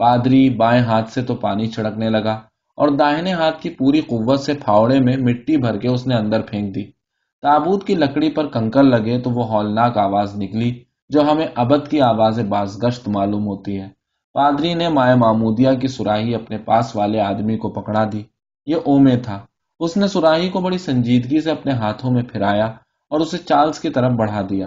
پادری بائیں ہاتھ سے تو پانی چھڑکنے لگا اور داہنے ہاتھ کی پوری قوت سے پھاوڑے میں مٹی بھر کے اس نے اندر پھینک دی تابوت کی لکڑی پر کنکر لگے تو وہ ہولناک آواز نکلی جو ہمیں ابد کی آواز باز گشت معلوم ہوتی ہے پادری نے مائع معمودیا کی سراہی اپنے پاس والے آدمی کو پکڑا دی یہ اومے تھا اس نے سراہی کو بڑی سنجیدگی سے اپنے ہاتھوں میں پھرایا اور اسے چارلز کی طرف بڑھا دیا۔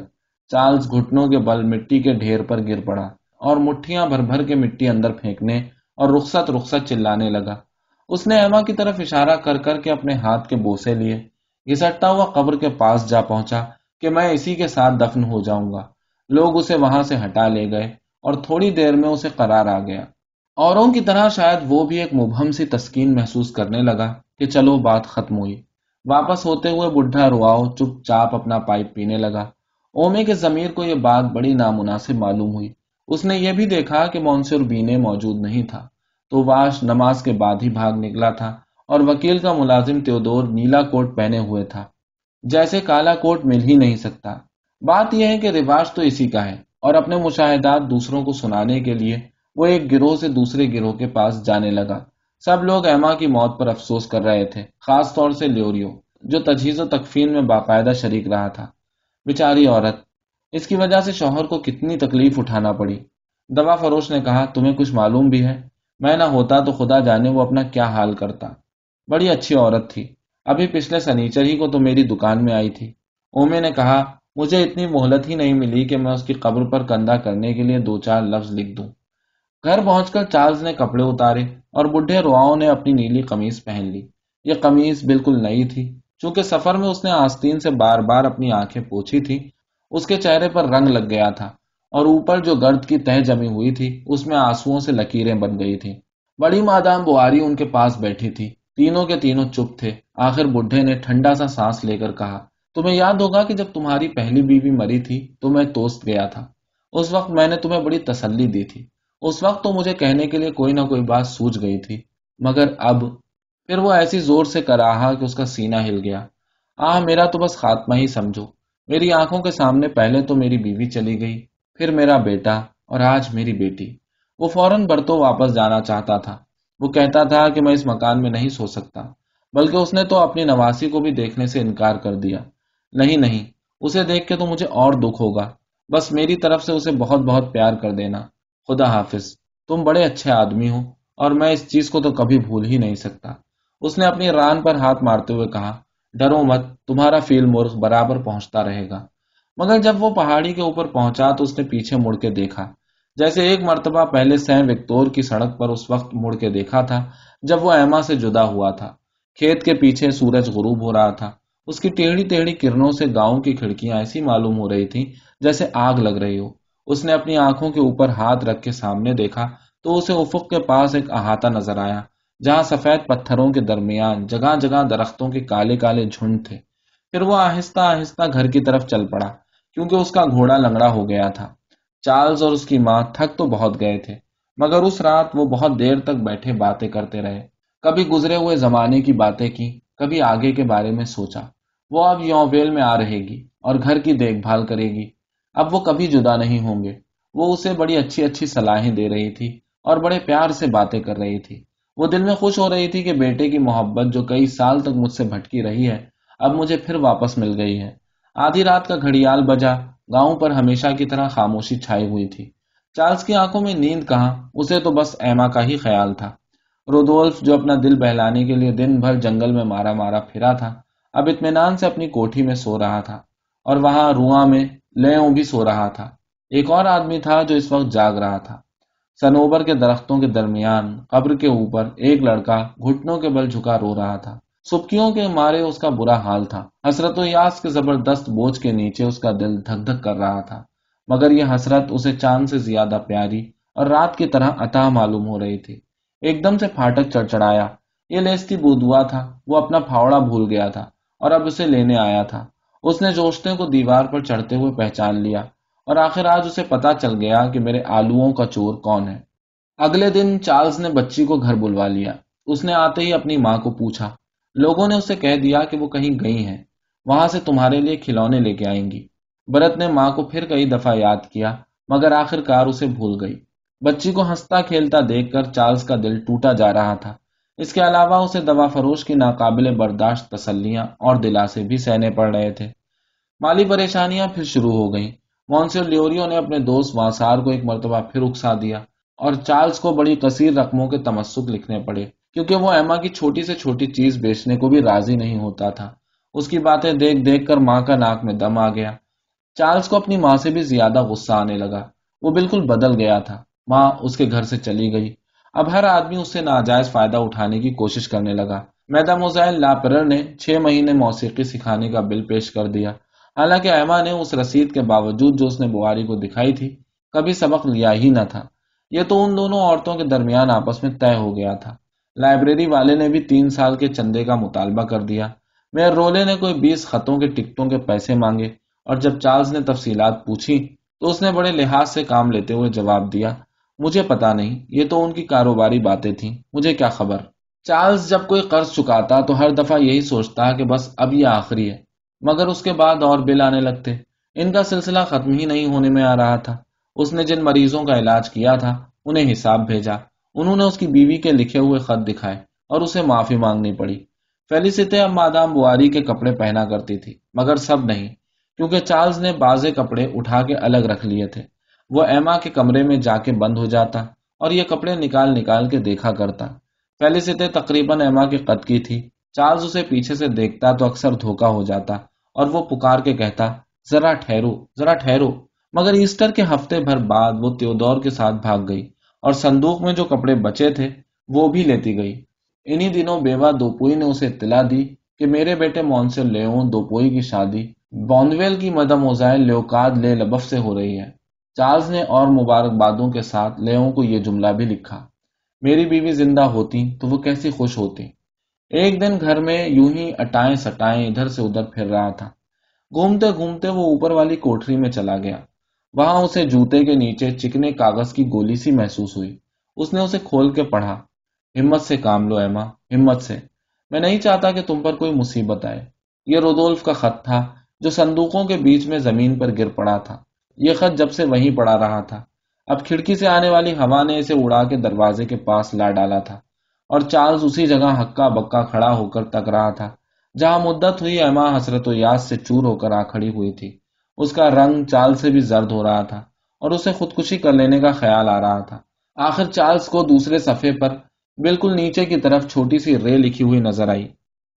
چارلز گھٹنوں کے بل مٹی کے ڈھیر پر گر پڑا اور مٹھیاں بھر بھر کے مٹی اندر پھینکنے اور رخصت رخصت چلانے لگا۔ اس نے ایما کی طرف اشارہ کر کر کے اپنے ہاتھ کے بوسے لیے۔ گھسٹتا ہوا قبر کے پاس جا پہنچا کہ میں اسی کے ساتھ دفن ہو جاؤں گا۔ لوگ اسے وہاں سے ہٹا لے گئے اور تھوڑی دیر میں اسے قرار آ گیا۔ اوروں کی طرح شاید وہ بھی ایک مبہم سی تسکین محسوس کرنے لگا کہ چلو بات ختم ہوئی۔ واپس ہوتے ہوئے بڈھا رواؤ چپ چاپ اپنا پائپ پینے لگا۔ اومے کے ضمیر کو یہ بات بڑی نامناسب معلوم ہوئی۔ اس نے یہ بھی دیکھا کہ مونسر بینے موجود نہیں تھا۔ تو واش نماز کے بعد ہی بھاگ نکلا تھا اور وکیل کا ملازم تیودور نیلا کوٹ پہنے ہوئے تھا۔ جیسے کالا کوٹ مل ہی نہیں سکتا۔ بات یہ ہے کہ رواج تو اسی کا ہے اور اپنے مشاہدات دوسروں کو سنانے کے لیے وہ ایک گروہ سے دوسرے گروہ کے پاس جانے لگا۔ سب لوگ ایما کی موت پر افسوس کر رہے تھے، خاص طور سے لیوریو جو تجہیز و تکفین میں باقاعدہ شریک رہا تھا۔ بیچاری عورت، اس کی وجہ سے شوہر کو کتنی تکلیف اٹھانا پڑی۔ دوا فروش نے کہا، تمہیں کچھ معلوم بھی ہے؟ میں نہ ہوتا تو خدا جانے وہ اپنا کیا حال کرتا۔ بڑی اچھی عورت تھی۔ ابھی پچھلے سنیچر ہی کو تو میری دکان میں آئی تھی۔ اومے نے کہا، مجھے اتنی مہلت ہی نہیں ملی کہ میں اس کی قبر پر کندھا کرنے کے لیے دو چار لفظ لکھ دوں۔ گھر پہنچ کر چارلز نے کپڑے اتارے۔ اور بڈھے رواؤں نے اپنی نیلی قمیض پہن لی۔ یہ قمیض بالکل نئی تھی۔ چونکہ سفر میں اس نے آستین سے بار بار اپنی آنکھیں پوچھی تھی اس کے چہرے پر رنگ لگ گیا تھا اور اوپر جو گرد کی تہ جمی ہوئی تھی، اس میں آنسو سے لکیریں بن گئی تھی بڑی مادام بہاری ان کے پاس بیٹھی تھی۔ تینوں کے تینوں چپ تھے۔ آخر بڈھے نے ٹھنڈا سا سانس لے کر کہا، تمہیں یاد ہوگا کہ جب تمہاری پہلی بیوی مری تھی، تو میں توست گیا تھا۔ اس وقت میں نے تمہیں بڑی تسلی دی تھی۔ اس وقت تو مجھے کہنے کے لیے کوئی نہ کوئی بات سوچ گئی تھی، مگر اب پھر وہ ایسی زور سے کراہا کہ اس کا سینہ ہل گیا۔ آ میرا تو بس خاتمہ ہی سمجھو۔ میری آنکھوں کے سامنے پہلے تو میری بیوی چلی گئی، پھر میرا بیٹا اور آج میری بیٹی۔ وہ فوراً برتوں واپس جانا چاہتا تھا۔ وہ کہتا تھا کہ میں اس مکان میں نہیں سو سکتا، بلکہ اس نے تو اپنی نواسی کو بھی دیکھنے سے انکار کر دیا۔ نہیں نہیں، اسے دیکھ کے تو مجھے اور دکھ ہوگا۔ بس میری طرف سے اسے بہت بہت پیار کر دینا۔ خدا حافظ، تم بڑے اچھے آدمی ہو اور میں اس چیز کو تو کبھی بھول ہی نہیں سکتا۔ اس نے اپنی ران پر ہاتھ مارتے ہوئے کہا، ڈرو مت، تمہارا فیل مرغ برابر پہنچتا رہے گا۔ مگر جب وہ پہاڑی کے اوپر پہنچا تو اس نے پیچھے مڑ کے دیکھا۔ جیسے ایک مرتبہ پہلے سین وکتور کی سڑک پر اس وقت مڑ کے دیکھا تھا، جب وہ ایما سے جدا ہوا تھا۔ کھیت کے پیچھے سورج غروب ہو رہا تھا۔ اس کی ٹیڑھی ٹیڑھی کرنوں سے گاؤں کی کھڑکیاں ایسی معلوم ہو رہی تھی جیسے آگ لگ رہی ہو۔ اس نے اپنی آنکھوں کے اوپر ہاتھ رکھ کے سامنے دیکھا تو اسے افق کے پاس ایک احاطہ نظر آیا، جہاں سفید پتھروں کے درمیان جگہ جگہ درختوں کے کالے کالے جھنڈ تھے۔ پھر وہ آہستہ آہستہ گھر کی طرف چل پڑا، کیونکہ اس کا گھوڑا لنگڑا ہو گیا تھا۔ چارلز اور اس کی ماں تھک تو بہت گئے تھے، مگر اس رات وہ بہت دیر تک بیٹھے باتیں کرتے رہے۔ کبھی گزرے ہوئے زمانے کی باتیں کی کبھی آگے کے بارے میں سوچا۔ وہ اب یوبیل میں آ رہے گی اور گھر کی دیکھ بھال کرے گی۔ اب وہ کبھی جدا نہیں ہوں گے۔ وہ اسے بڑی اچھی اچھی صلاحیں دے رہی تھی اور بڑے پیار سے باتیں کر رہی تھی۔ وہ دل میں خوش ہو رہی تھی کہ بیٹے کی محبت جو کئی سال تک مجھ سے بھٹکی رہی ہے، اب مجھے پھر واپس مل گئی ہے۔ آدھی رات کا گھڑیال بجا، گاؤں پر ہمیشہ کی طرح خاموشی چھائی ہوئی تھی۔ چارلز کی آنکھوں میں نیند کہاں، اسے تو بس ایما کا ہی خیال تھا۔ رودولف جو اپنا دل بہلانے کے لیے دن بھر جنگل میں مارا مارا پھرا تھا، اب اطمینان سے اپنی کوٹھی میں سو رہا تھا اور وہاں رواں میں لیوں بھی سو رہا تھا۔ ایک اور آدمی تھا جو اس وقت جاگ رہا تھا۔ سنوبر کے درختوں کے درمیان، قبر کے اوپر ایک لڑکا گھٹنوں کے بل جھکا رو رہا تھا۔ سبکیوں کے مارے اس کا برا حال تھا۔ حسرت و یاس کے زبردست بوجھ کے نیچے اس کا دل دھک دھک کر رہا تھا۔ مگر یہ حسرت اسے چاند سے زیادہ پیاری اور رات کی طرح عطا معلوم ہو رہی تھی۔ ایک دم سے پھاٹک چڑھ چڑھایا یہ لیستی بودوا تھا۔ وہ اپنا پھاوڑا بھول گیا تھا اور اب اسے لینے آیا تھا۔ اس نے جوشتے کو دیوار پر چڑھتے ہوئے پہچان لیا اور آخر آج اسے پتا چل گیا کہ میرے آلوؤں کا چور کون ہے۔ اگلے دن چارلز نے بچی کو گھر بلوا لیا۔ اس نے آتے ہی اپنی ماں کو پوچھا۔ لوگوں نے اسے کہہ دیا کہ وہ کہیں گئی ہیں۔ وہاں سے تمہارے لیے کھلونے لے کے آئیں گی۔ برت نے ماں کو پھر کئی دفعہ یاد کیا، مگر آخر کار اسے بھول گئی۔ بچی کو ہنستا کھیلتا دیکھ کر چارلز کا دل ٹوٹا جا رہا تھا۔ اس کے علاوہ اسے دوا فروش کی ناقابل برداشت تسلیاں اور دلاسے بھی سہنے پڑ رہے تھے۔ مالی پریشانیاں پھر شروع ہو گئیں۔ مونسر لیوریو نے اپنے دوست وانسار کو ایک مرتبہ پھر اکسا دیا اور چارلز کو بڑی کثیر رقموں کے تمسک لکھنے پڑے، کیونکہ وہ ایما کی چھوٹی سے چھوٹی چیز بیچنے کو بھی راضی نہیں ہوتا تھا۔ اس کی باتیں دیکھ دیکھ کر ماں کا ناک میں دم آ گیا۔ چارلز کو اپنی ماں سے بھی زیادہ غصہ آنے لگا۔ وہ بالکل بدل گیا تھا۔ ماں اس کے گھر سے چلی گئی۔ اب ہر آدمی اس سے ناجائز فائدہ اٹھانے کی کوشش کرنے لگا۔ میدا موزائل لاپرر نے چھ مہینے موسیقی سکھانے کا بل پیش کر دیا۔ حالانکہ ایما نے اس رسید کے باوجود جو اس نے بواری کو دکھائی تھی، کبھی سبق لیا ہی نہ تھا۔ یہ تو ان دونوں عورتوں کے درمیان آپس میں طے ہو گیا تھا۔ لائبریری والے نے بھی تین سال کے چندے کا مطالبہ کر دیا۔ میئر رولے نے کوئی بیس خطوں کے ٹکٹوں کے پیسے مانگے اور جب چارلز نے تفصیلات پوچھی تو اس نے بڑے لحاظ سے کام لیتے ہوئے جواب دیا۔ مجھے پتا نہیں، یہ تو ان کی کاروباری باتیں تھیں۔ مجھے کیا خبر؟ چارلز جب کوئی قرض چکاتا تو ہر دفعہ یہی سوچتا کہ بس اب یہ آخری ہے۔ مگر اس کے بعد اور بل آنے لگتے۔ ان کا سلسلہ ختم ہی نہیں ہونے میں آ رہا تھا۔ اس نے جن مریضوں کا علاج کیا تھا، انہیں حساب بھیجا۔ انہوں نے اس کی بیوی کے لکھے ہوئے خط دکھائے اور اسے معافی مانگنی پڑی۔ فیلیستے اب مادام بواری کے کپڑے پہنا کرتی تھی، مگر سب نہیں، کیونکہ چارلز نے بازے کپڑے اٹھا کے الگ رکھ لیے تھے۔ وہ ایما کے کمرے میں جا کے بند ہو جاتا اور یہ کپڑے نکال نکال کے دیکھا کرتا۔ فیلیستے تقریباً ایما کے قد کی تھی۔ چارلز اسے پیچھے سے دیکھتا تو اکثر دھوکا ہو جاتا اور وہ پکار کے کہتا، ذرا ٹھہرو ذرا ٹھہرو۔ مگر ایسٹر کے ہفتے بھر بعد وہ تیودور کے ساتھ بھاگ گئی اور صندوق میں جو کپڑے بچے تھے وہ بھی لیتی گئی۔ انہی دنوں بیوہ دوپوئی نے اسے اطلاع دی کہ میرے بیٹے مونسر لیون دوپوئی کی شادی بوندویل کی مدم اوزائل لیوکاد لے لبف سے ہو رہی ہے۔ چارلز نے اور مبارکبادوں کے ساتھ لیوں کو یہ جملہ بھی لکھا، میری بیوی زندہ ہوتی تو وہ کیسی خوش ہوتی۔ ایک دن گھر میں یوں ہی اٹائیں سٹائیں ادھر سے ادھر پھر رہا تھا۔ گھومتے گھومتے وہ اوپر والی کوٹری میں چلا گیا۔ وہاں اسے جوتے کے نیچے چکنے کاغذ کی گولی سی محسوس ہوئی۔ اس نے اسے کھول کے پڑھا، ہمت سے کام لو ایما، ہمت سے۔ میں نہیں چاہتا کہ تم پر کوئی مصیبت آئے۔ یہ رودولف کا خط تھا جو صندوقوں کے بیچ میں زمین پر گر پڑا تھا۔ یہ خط جب سے وہیں پڑا رہا تھا۔ اب کھڑکی سے آنے والی ہوا نے اسے اڑا کے دروازے کے پاس لا ڈالا تھا اور چارلز اسی جگہ ہکا بکا کھڑا ہو کر تک رہا تھا، جہاں مدت ہوئی ایما حسرت و یاد سے چور ہو کر آ کھڑی ہوئی تھی۔ اس کا رنگ چال سے بھی زرد ہو رہا تھا اور اسے خودکشی کر لینے کا خیال آ رہا تھا۔ آخر چارلز کو دوسرے صفحے پر بالکل نیچے کی طرف چھوٹی سی رے لکھی ہوئی نظر آئی۔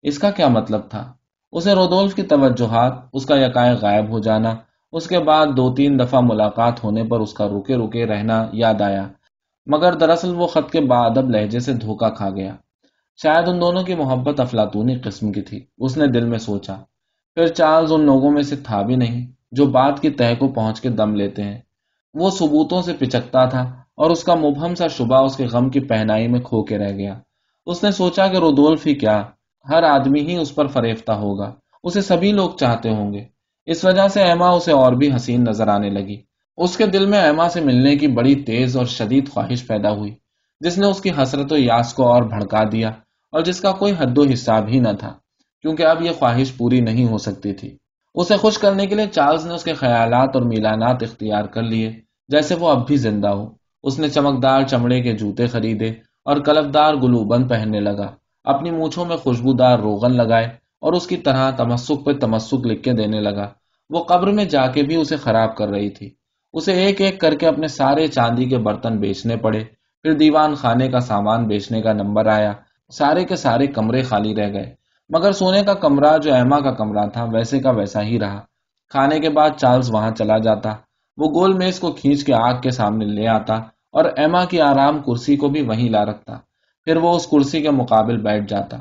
اس کا کیا مطلب تھا؟ اسے رودولف کی توجہات، اس کا یکائق غائب ہو جانا اس کے بعد دو تین دفعہ ملاقات ہونے پر اس کا رکے رکے رہنا یاد آیا، مگر دراصل وہ خط کے بعدب لہجے سے دھوکا کھا گیا۔ شاید ان دونوں کی محبت افلاطونی قسم کی تھی، اس نے دل میں سوچا۔ پھر چارلز ان لوگوں میں سے تھا بھی نہیں، جو بات کی تہ کو پہنچ کے دم لیتے ہیں۔ وہ ثبوتوں سے پچکتا تھا اور اس کا مبہم سا شبہ اس کے غم کی پہنائی میں کھو کے رہ گیا۔ اس نے سوچا کہ رودولف ہی کیا، ہر آدمی ہی اس پر فریفتہ ہوگا، اسے سبھی لوگ چاہتے ہوں گے۔ اس وجہ سے ایما اسے اور بھی حسین نظر آنے لگی۔ اس کے دل میں ایما سے ملنے کی بڑی تیز اور شدید خواہش پیدا ہوئی، جس نے اس کی حسرت و یاس کو اور بھڑکا دیا اور جس کا کوئی حد و حساب ہی نہ تھا، کیونکہ اب یہ خواہش پوری نہیں ہو سکتی تھی۔ اسے خوش کرنے کے لیے چارلز نے اس کے خیالات اور میلانات اختیار کر لیے، جیسے وہ اب بھی زندہ ہو۔ اس نے چمکدار چمڑے کے جوتے خریدے اور کلفدار گلوبند پہننے لگا۔ اپنی مونچھوں میں خوشبودار روغن لگائے اور اس کی طرح تمسک پہ تمسک لکھ کے دینے لگا۔ وہ قبر میں جا کے بھی اسے خراب کر رہی تھی۔ اسے ایک ایک کر کے اپنے سارے چاندی کے برتن بیچنے پڑے۔ پھر دیوان خانے کا سامان بیچنے کا نمبر آیا۔ سارے کے سارے کمرے خالی رہ گئے۔ مگر سونے کا کمرہ جو ایما کا کمرہ تھا، ویسے کا ویسا ہی رہا۔ کھانے کے بعد چارلز وہاں چلا جاتا۔ وہ گول میز کو کھینچ کے آگ کے سامنے لے آتا اور ایما کی آرام کرسی کو بھی وہیں لا رکھتا۔ پھر وہ اس کرسی کے مقابل بیٹھ جاتا۔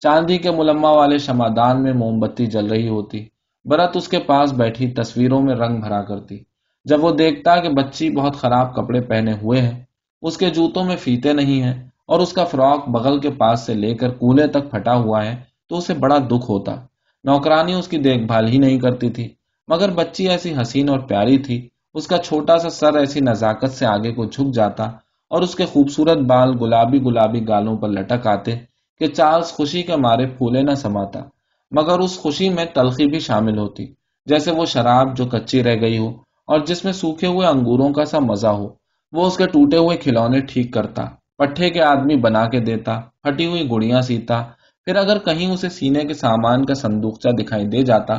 چاندی کے ملما والے شمادان میں موم بتی جل رہی ہوتی۔ برت اس کے پاس بیٹھی تصویروں میں رنگ بھرا کرتی۔ جب وہ دیکھتا کہ بچی بہت خراب کپڑے پہنے ہوئے ہیں، اس کے جوتوں میں فیتے نہیں ہیں اور اس کا فراک بغل کے پاس سے لے کر کولے تک پھٹا ہوا ہے تو اسے بڑا دکھ ہوتا۔ نوکرانی اس کی دیکھ بھال ہی نہیں کرتی تھی، مگر بچی ایسی حسین اور پیاری تھی۔ اس کا چھوٹا سا سر ایسی نزاکت سے آگے کو جھک جاتا اور اس کے خوبصورت بال گلابی گلابی گالوں پر لٹک آتے کہ چارلز خوشی کے مارے پھولے نہ سماتا۔ مگر اس خوشی میں تلخی بھی شامل ہوتی، جیسے وہ شراب جو کچی رہ گئی ہو اور جس میں سوکھے ہوئے انگوروں کا سا مزہ ہو۔ وہ اس کے ٹوٹے ہوئے کھلونے ٹھیک کرتا، پٹھے کے آدمی بنا کے دیتا، پھٹی ہوئی گڑیاں سیتا، پھر اگر کہیں اسے سینے کے سامان کا صندوقچہ دکھائی دے جاتا،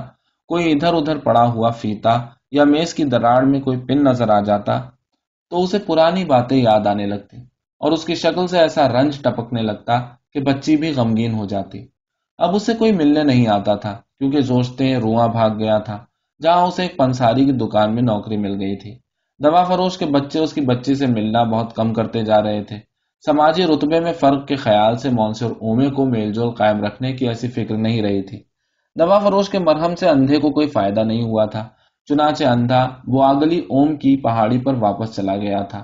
کوئی ادھر ادھر پڑا ہوا فیتا یا میز کی دراڑ میں کوئی پن نظر آ جاتا، تو اسے پرانی باتیں یاد آنے لگتی اور اس کی شکل سے ایسا رنج ٹپکنے لگتا کہ بچی بھی غمگین ہو جاتی۔ اب اسے کوئی ملنے نہیں آتا تھا، کیونکہ سوچتے رواں بھاگ گیا تھا۔ جہاں اسے ایک پنساری کی دکان میں نوکری مل گئی تھی۔ دوا فروش کے بچے اس کی بچی سے ملنا بہت کم کرتے جا رہے تھے۔ سماجی رتبے میں فرق کے خیال سے مونسر اومے کو میل جول قائم رکھنے کی ایسی فکر نہیں رہی تھی۔ دوا فروش کے مرہم سے اندھے کو کوئی فائدہ نہیں ہوا تھا، چنانچہ اندھا وہ آگلی اوم کی پہاڑی پر واپس چلا گیا تھا۔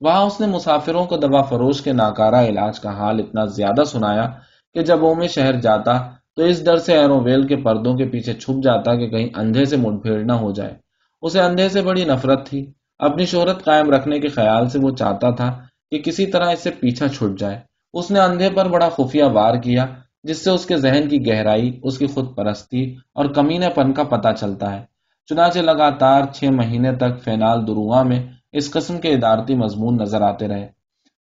وہاں اس نے مسافروں کو دوا فروش کے ناکارہ علاج کا حال اتنا زیادہ سنایا کہ جب اومے شہر جاتا تو اس ڈر سے ایروویل کے پردوں کے پیچھے چھپ جاتا کہ کہیں اندھے سے مٹ بھیڑ نہ ہو جائے۔ اسے اندھے سے بڑی نفرت تھی۔ اپنی شہرت قائم رکھنے کے خیال سے وہ چاہتا تھا کہ کسی طرح اس سے پیچھا چھٹ جائے۔ اس نے اندھے پر بڑا خفیہ وار کیا، جس سے اس کے ذہن کی گہرائی، اس کی خود پرستی اور کمینے پن کا پتہ چلتا ہے۔ چنانچہ لگاتار چھ مہینے تک فینال دروا میں اس قسم کے ادارتی مضمون نظر آتے رہے۔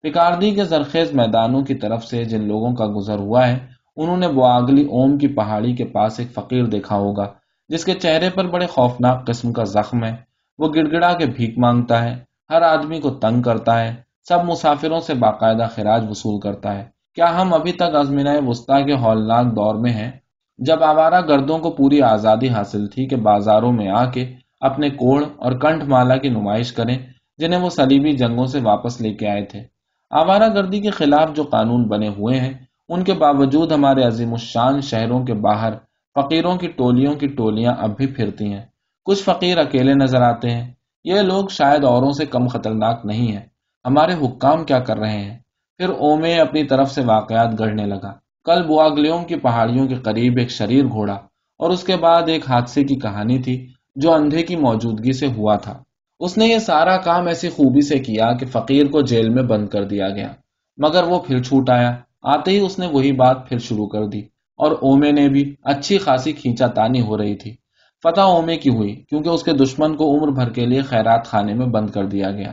پکاردی کے زرخیز میدانوں کی طرف سے جن لوگوں کا گزر ہوا ہے، انہوں نے بواگلی اوم کی پہاڑی کے پاس ایک فقیر دیکھا ہوگا، جس کے چہرے پر بڑے خوفناک قسم کا زخم ہے۔ وہ گڑ گڑا کے بھیک مانگتا ہے، ہر آدمی کو تنگ کرتا ہے، سب مسافروں سے باقاعدہ خراج وصول کرتا ہے۔ کیا ہم ابھی تک ازمینہ وسطی کے ہولناک دور میں ہیں؟ جب آوارہ گردوں کو پوری آزادی حاصل تھی کہ بازاروں میں آ کے اپنے کوڑ اور کنٹھ مالا کی نمائش کریں، جنہیں وہ سلیبی جنگوں سے واپس لے کے آئے تھے۔ آوارہ گردی کے خلاف جو قانون بنے ہوئے ہیں، ان کے باوجود ہمارے عظیم الشان شہروں کے باہر فقیروں کی ٹولیوں کی ٹولیاں اب بھی پھرتی ہیں۔ کچھ فقیر اکیلے نظر آتے ہیں۔ یہ لوگ شاید اوروں سے کم خطرناک نہیں ہیں۔ ہمارے حکام کیا کر رہے ہیں؟ پھر اومے اپنی طرف سے واقعات گڑھنے لگا۔ کل بواگلیوں کی پہاڑیوں کے قریب ایک شریر گھوڑا اور اس کے بعد ایک حادثے کی کہانی تھی جو اندھے کی موجودگی سے ہوا تھا۔ اس نے یہ سارا کام ایسی خوبی سے کیا کہ فقیر کو جیل میں بند کر دیا گیا۔ مگر وہ پھر چھوٹ آیا۔ آتے ہی اس نے وہی بات پھر شروع کر دی۔ اور اومے نے بھی اچھی خاصی کھینچا تانی ہو رہی تھی۔ فتح اومے کی ہوئی، کیونکہ اس کے دشمن کو عمر بھر کے لیے خیرات خانے میں بند کر دیا گیا۔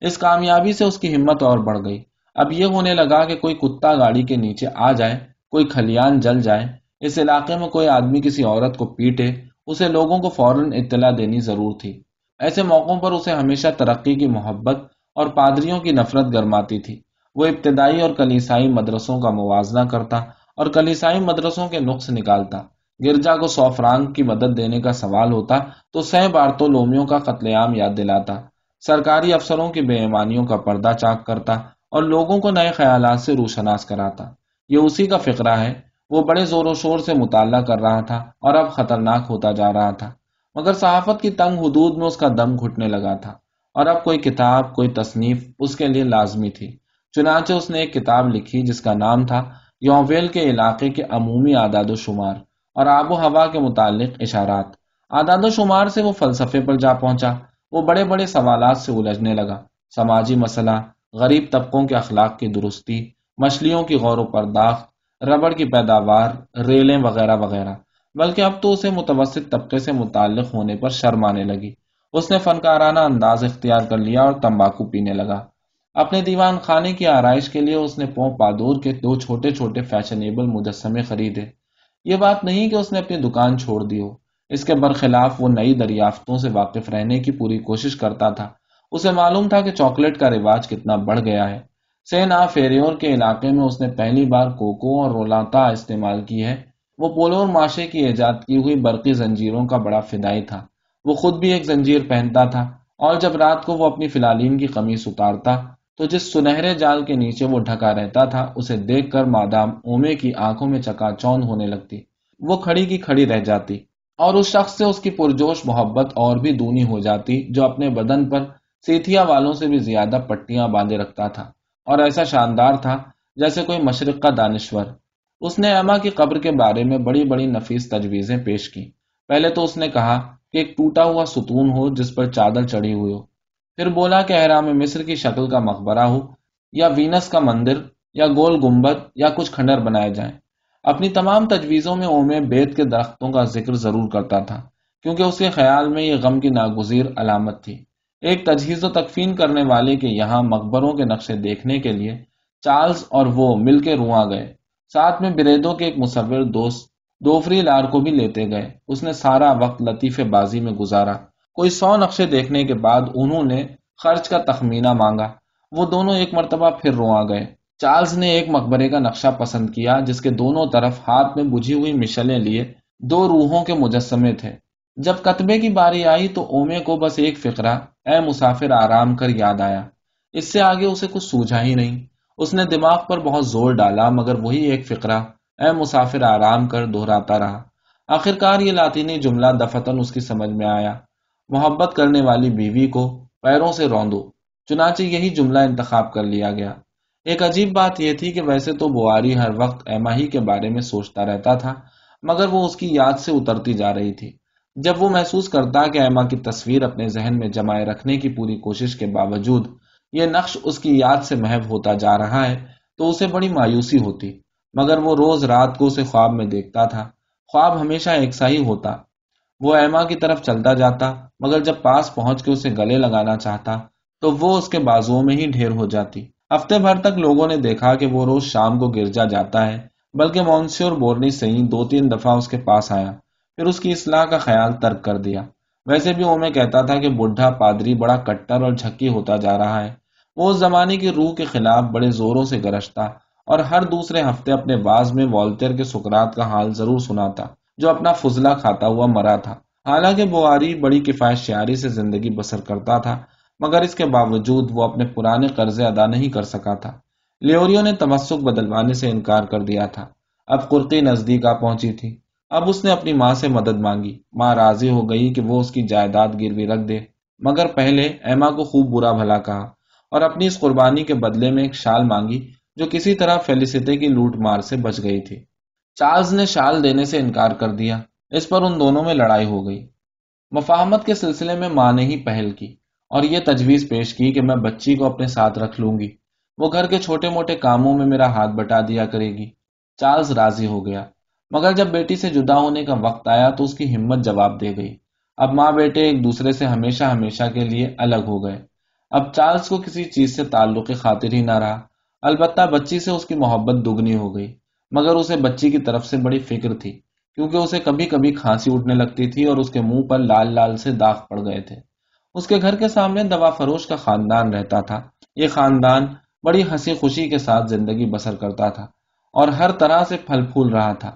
اس کامیابی سے اس کی ہمت اور بڑھ گئی۔ اب یہ ہونے لگا کہ کوئی کتا گاڑی کے نیچے آ جائے، کوئی کھلیان جل جائے، اس علاقے میں کوئی آدمی کسی عورت کو پیٹے، اسے لوگوں کو فوراً اطلاع دینی ضرور تھی۔ ایسے موقعوں پر اسے ہمیشہ ترقی کی محبت اور پادریوں کی نفرت گرماتی تھی۔ وہ ابتدائی اور کلیسائی مدرسوں کا موازنہ کرتا اور کلیسائی مدرسوں کے نقص نکالتا۔ گرجا کو سو فرانک کی مدد دینے کا سوال ہوتا تو سہ بارتوں لومیوں کا قتل عام یاد دلاتا۔ سرکاری افسروں کی بے ایمانیوں کا پردہ چاک کرتا اور لوگوں کو نئے خیالات سے روشناس کراتا۔ یہ اسی کا فقرہ ہے۔ وہ بڑے زور و شور سے مطالعہ کر رہا تھا اور اب خطرناک ہوتا جا رہا تھا۔ مگر صحافت کی تنگ حدود میں اس کا دم گھٹنے لگا تھا اور اب کوئی کتاب، کوئی تصنیف اس کے لیے لازمی تھی۔ چنانچہ اس نے ایک کتاب لکھی جس کا نام تھا یوویل کے علاقے کے عمومی اعداد و شمار اور آب و ہوا کے متعلق اشارات۔ اعداد و شمار سے وہ فلسفے پر جا پہنچا۔ وہ بڑے بڑے سوالات سے الجھنے لگا۔ سماجی مسئلہ، غریب طبقوں کے اخلاق کی درستی، مچھلیوں کی غور و پرداخت، ربڑ کی پیداوار، ریلیں وغیرہ وغیرہ۔ بلکہ اب تو اسے متوسط طبقے سے متعلق ہونے پر شرم آنے لگی۔ اس نے فنکارانہ انداز اختیار کر لیا اور تمباکو پینے لگا۔ اپنے دیوان خانے کی آرائش کے لیے اس نے پو پادور کے دو چھوٹے چھوٹے فیشنیبل مجسمے خریدے۔ یہ بات نہیں کہ اس نے اپنی دکان چھوڑ دی ہو۔ اس کے برخلاف وہ نئی دریافتوں سے واقف رہنے کی پوری کوشش کرتا تھا۔ اسے معلوم تھا کہ چاکلیٹ کا رواج کتنا بڑھ گیا ہے۔ سین آ فیریور کے علاقے میں اس نے پہلی بار کوکو اور رولاتا استعمال کی ہے۔ وہ پولور ماشے کی ایجاد کی ہوئی برقی زنجیروں کا بڑا فدائی تھا۔ وہ خود بھی ایک زنجیر پہنتا تھا اور جب رات کو وہ اپنی فلالین کی قمیص اتارتا تو جس سنہرے جال کے نیچے وہ ڈھکا رہتا تھا، اسے دیکھ کر مادام اومے کی آنکھوں میں چکا چون ہونے لگتی۔ وہ کھڑی کی کھڑی رہ جاتی اور اس شخص سے اس کی پرجوش محبت اور بھی دونی ہو جاتی جو اپنے بدن پر سیتھیا والوں سے بھی زیادہ پٹیاں باندھے رکھتا تھا۔ اور ایسا شاندار تھا جیسے کوئی مشرق کا دانشور۔ اس نے ایما کی قبر کے بارے میں بڑی بڑی نفیس تجویزیں پیش کی پہلے تو اس نے کہا کہ ایک ٹوٹا ہوا ستون ہو جس پر چادر چڑھی ہوئی ہو۔ پھر بولا کہ احرام مصر کی شکل کا مقبرہ ہو، یا وینس کا مندر، یا گول گمبد، یا کچھ کھنڈر بنائے جائیں۔ اپنی تمام تجویزوں میں اومے بیت کے درختوں کا ذکر ضرور کرتا تھا، کیونکہ اس کے خیال میں یہ غم کی ناگزیر علامت تھی۔ ایک تجہیز و تکفین کرنے والے کے یہاں مقبروں کے نقشے دیکھنے کے لیے چارلز اور وہ مل کے رواں گئے۔ ساتھ میں بریدوں کے ایک مصور دوست دوفری لار کو بھی لیتے گئے۔ اس نے سارا وقت لطیف بازی میں گزارا۔ کوئی سو نقشے دیکھنے کے بعد انہوں نے خرچ کا تخمینہ مانگا۔ وہ دونوں ایک مرتبہ پھر رواں گئے۔ چارلز نے ایک مقبرے کا نقشہ پسند کیا، جس کے دونوں طرف ہاتھ میں بجھی ہوئی مشلیں لیے دو روحوں کے مجسمے تھے۔ جب کتبے کی باری آئی تو اومے کو بس ایک فقرہ، اے مسافر، آرام کر، یاد آیا۔ اس سے آگے اسے کچھ سوجا ہی نہیں۔ اس نے دماغ پر بہت زور ڈالا، مگر وہی ایک فقرہ، اے مسافر، آرام کر، دہراتا رہا. آخرکار یہ لاطینی جملہ دفتن اس کی سمجھ میں آیا۔ محبت کرنے والی بیوی کو پیروں سے روندو، چنانچہ یہی جملہ انتخاب کر لیا گیا۔ ایک عجیب بات یہ تھی کہ ویسے تو بواری ہر وقت ایما ہی کے بارے میں سوچتا رہتا تھا، مگر وہ اس کی یاد سے اترتی جا رہی تھی۔ جب وہ محسوس کرتا کہ ایما کی تصویر اپنے ذہن میں جمائے رکھنے کی پوری کوشش کے باوجود یہ نقش اس کی یاد سے محب ہوتا جا رہا ہے تو اسے بڑی مایوسی ہوتی۔ مگر وہ روز رات کو اسے خواب میں دیکھتا تھا۔ خواب ہمیشہ ایک سا ہی ہوتا۔ وہ ایما کی طرف چلتا جاتا، مگر جب پاس پہنچ کے اسے گلے لگانا چاہتا، تو وہ اس کے بازو میں ہی ڈھیر ہو جاتی۔ ہفتے بھر تک لوگوں نے دیکھا کہ وہ روز شام کو گرجا جاتا ہے، بلکہ مونسیور بورنی سی دو تین دفعہ اس کے پاس آیا، پھر اس کی اصلاح کا خیال ترک کر دیا۔ ویسے بھی وہ میں کہتا تھا کہ بڈھا پادری بڑا کٹر اور جھکی ہوتا جا رہا ہے۔ وہ اس زمانے کی روح کے خلاف بڑے زوروں سے گرجتا اور ہر دوسرے ہفتے اپنے باز میں والٹر کے سکرات کا حال ضرور سناتا، جو اپنا فضلہ کھاتا ہوا مرا تھا۔ حالانکہ بواری بڑی کفایت شیاری سے زندگی بسر کرتا تھا، مگر اس کے باوجود وہ اپنے پرانے قرضے ادا نہیں کر سکا تھا۔ لیوریو نے تمسک بدلوانے سے انکار کر دیا تھا۔ اب قرقی نزدیک آ پہنچی تھی۔ اب اس نے اپنی ماں سے مدد مانگی۔ ماں راضی ہو گئی کہ وہ اس کی جائیداد گروی رکھ دے۔ مگر پہلے ایما کو خوب برا بھلا کہا۔ اور اپنی اس قربانی کے بدلے میں ایک شال مانگی جو کسی طرح فیلسٹے کی لوٹ مار سے بچ گئی تھی۔ چارلز نے شال دینے سے انکار کر دیا۔ اس پر ان دونوں میں لڑائی ہو گئی۔ مفاہمت کے سلسلے میں ماں نے ہی پہل کی اور یہ تجویز پیش کی کہ میں بچی کو اپنے ساتھ رکھ لوں گی۔ وہ گھر کے چھوٹے موٹے کاموں میں میرا ہاتھ بٹا دیا کرے گی۔ چارلز راضی ہو گیا۔ مگر جب بیٹی سے جدا ہونے کا وقت آیا تو اس کی ہمت جواب دے گئی۔ اب ماں بیٹے ایک دوسرے سے ہمیشہ ہمیشہ کے لیے الگ ہو گئے۔ اب چارلز کو کسی چیز سے تعلق خاطر ہی نہ رہا۔ البتہ بچی سے اس کی محبت دگنی ہو گئی، مگر اسے بچی کی طرف سے بڑی فکر تھی، کیونکہ اسے کبھی کبھی کھانسی اٹھنے لگتی تھی اور اس کے منہ پر لال لال سے داغ پڑ گئے تھے۔ اس کے گھر کے سامنے دوا فروش کا خاندان رہتا تھا۔ یہ خاندان بڑی ہنسی خوشی کے ساتھ زندگی بسر کرتا تھا اور ہر طرح سے پھل پھول رہا تھا۔